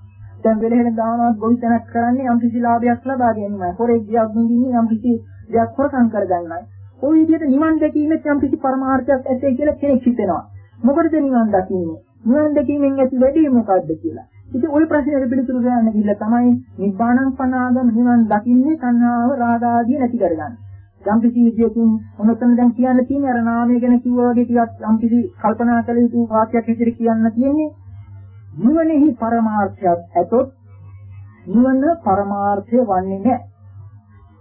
දැන් වෙලහෙන දානවත් ගොවි තැනක් කරන්නේ යම් කිසි ලාභයක් ලබා ගැනීමයි. හොරෙක් ගියක් දුන්නේ යම් කිසි දෙයක් හොරකම් කරගන්නයි. ওই විදිහට නිවන් දැකීමෙත් යම් කිසි පරමාර්ථයක් ඇතේ කියලා කෙනෙක් හිතෙනවා. මොකටද නිවන් දකින්නේ? නිවන් දැකීමෙන් ඇති වැඩි මොකද්ද කියලා. ඉතින් ওই ප්‍රශ්නෙට පිළිතුරු ගන්න ගිහිල්ලා තමයි නිබ්බාණං පනාගම නිවන් දකින්නේ සංහාව රාගාදී නැති කරගන්න. යම් කිසි විදියකින් මොනතන දැන් කියන්න තියෙන්නේ අර නාමය ගැන කිව්වා වගේ ටිකක් යම් කිසි කල්පනා කළ යුතු වාක්‍යයක් විදිහට කියන්න තියෙන්නේ නිවනේහි පරමාර්ථයක් ඇතොත් නිවන පරමාර්ථය වන්නේ නැහැ.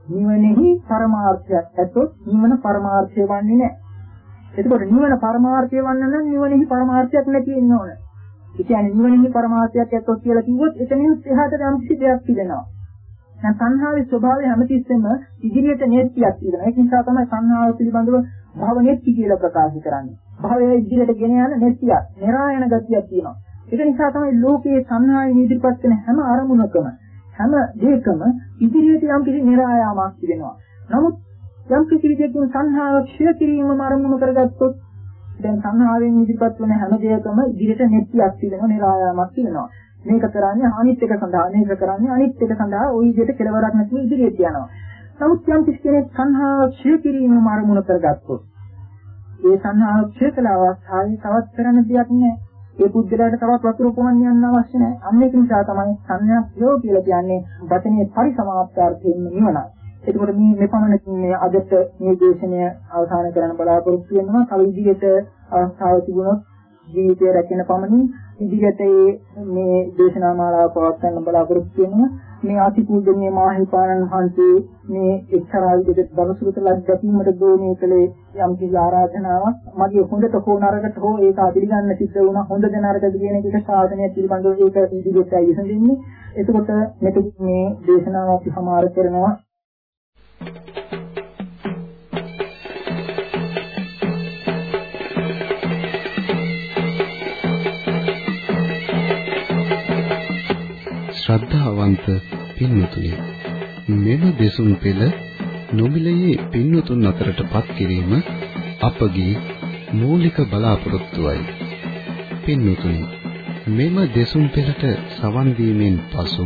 නිවනේහි පරමාර්ථයක් ඇතොත් නිවන පරමාර්ථය වන්නේ නැහැ. එතකොට නිවන පරමාර්ථය වන්න නම් නිවනේහි පරමාර්ථයක් නැති වෙන්න ඕනේ. ඒ කියන්නේ නිවනේ පරමාර්ථයක් ඇත්තොත් කියලා කිව්වොත් එතනින් එහාට යම් කිසි දෙයක් තිබෙනවා. දැන් සංහාවේ ස්වභාවය හැමතිස්සෙම ඉදිරියට නෙත්තියක් තියෙනවා. ඒක නිසා තමයි සංහාව පිළිබඳව භව නෙත්ති කියලා ප්‍රකාශ කරන්නේ. භවය ඉදිරියට ගෙන යන නෙත්තියක්, නිරායන ගතියක් තියෙනවා. ඒක නිසා තමයි ලෝකයේ සංහාවේ ඉදිරිපත් වෙන හැම අරමුණකම හැම දෙයකම ඉදිරියට යම් කිසි නිරායාමක් තිබෙනවා. නමුත් යම් කිසි විදිහකින් සංහාව ක්ෂය කිරීමම අරමුණු කරගත්තොත් දැන් සංහාවෙන් ඉදිරිපත් වන හැම දෙයකම ඉදිරියට නෙත්තියක් තියෙනවා නිරායාමක් තියෙනවා. මේක කරන්නේ අනිත් එක සඳහා මේක කරන්නේ අනිත් එක සඳහා ওই විදිහට කෙලවරක් නැතුව ඉදිරියට යනවා. නමුත් යම් කෙනෙක් සංහාව ක්ෂය කිරීම අරමුණ කරගත්තොත් ඒ සංහාව ක්ෂය කළ අවස්ථාවේ තවත් කරන්න දෙයක් නැහැ. ඒ පුද්ගලයාට තවත් වතුර පොවන්න යන්න අවශ්‍ය නැහැ. අන්න ඒක නිසා තමයි සංඥා කියලා කියන්නේ වචනේ පරිසමාප්තාර්ථයෙන් නිවනයි. එතකොට මේ මෙපමණකින් මේ අදට මේ දේශනය අවසන් කරන්න බලාපොරොත්තු වෙනවා. කල ඉදිරියට අවස්ථාව තිබුණොත් ජීවිතය රැකෙන පමණින් ඉදිරියට මේ දේශනා මාලාව පවත්වන්න බලාපොරොත්තු වෙනවා. මේ අතිපූජනීය මාහිපාණන් වහන්සේ මේ එක්තරා විදිහට දවසකට ලැබීමට දෝණය කළේ යම් කිසි ආරාධනාවක් මගේ හොඳට හෝ නරකට හෝ ඒක පිළිගන්න සිද්ධ වුණා හොඳද නරකද කියන එක ශාසනය පිළිබඳව ඒක ඉදිරියට විසඳින්නේ එතකොට මෙතන මේ දේශනාව අපි සමාර කරනවා ශ්‍රද්ධාවන්ත පින්වතුනි මෙම දෙසුම් පෙළ නොමිලයේ පින්වතුන් අතරටපත් කිරීම අපගේ මූලික බලාපොරොත්තුවයි. පින්වතුනි මෙම දෙසුම් පෙළට සවන් දීමෙන් පසු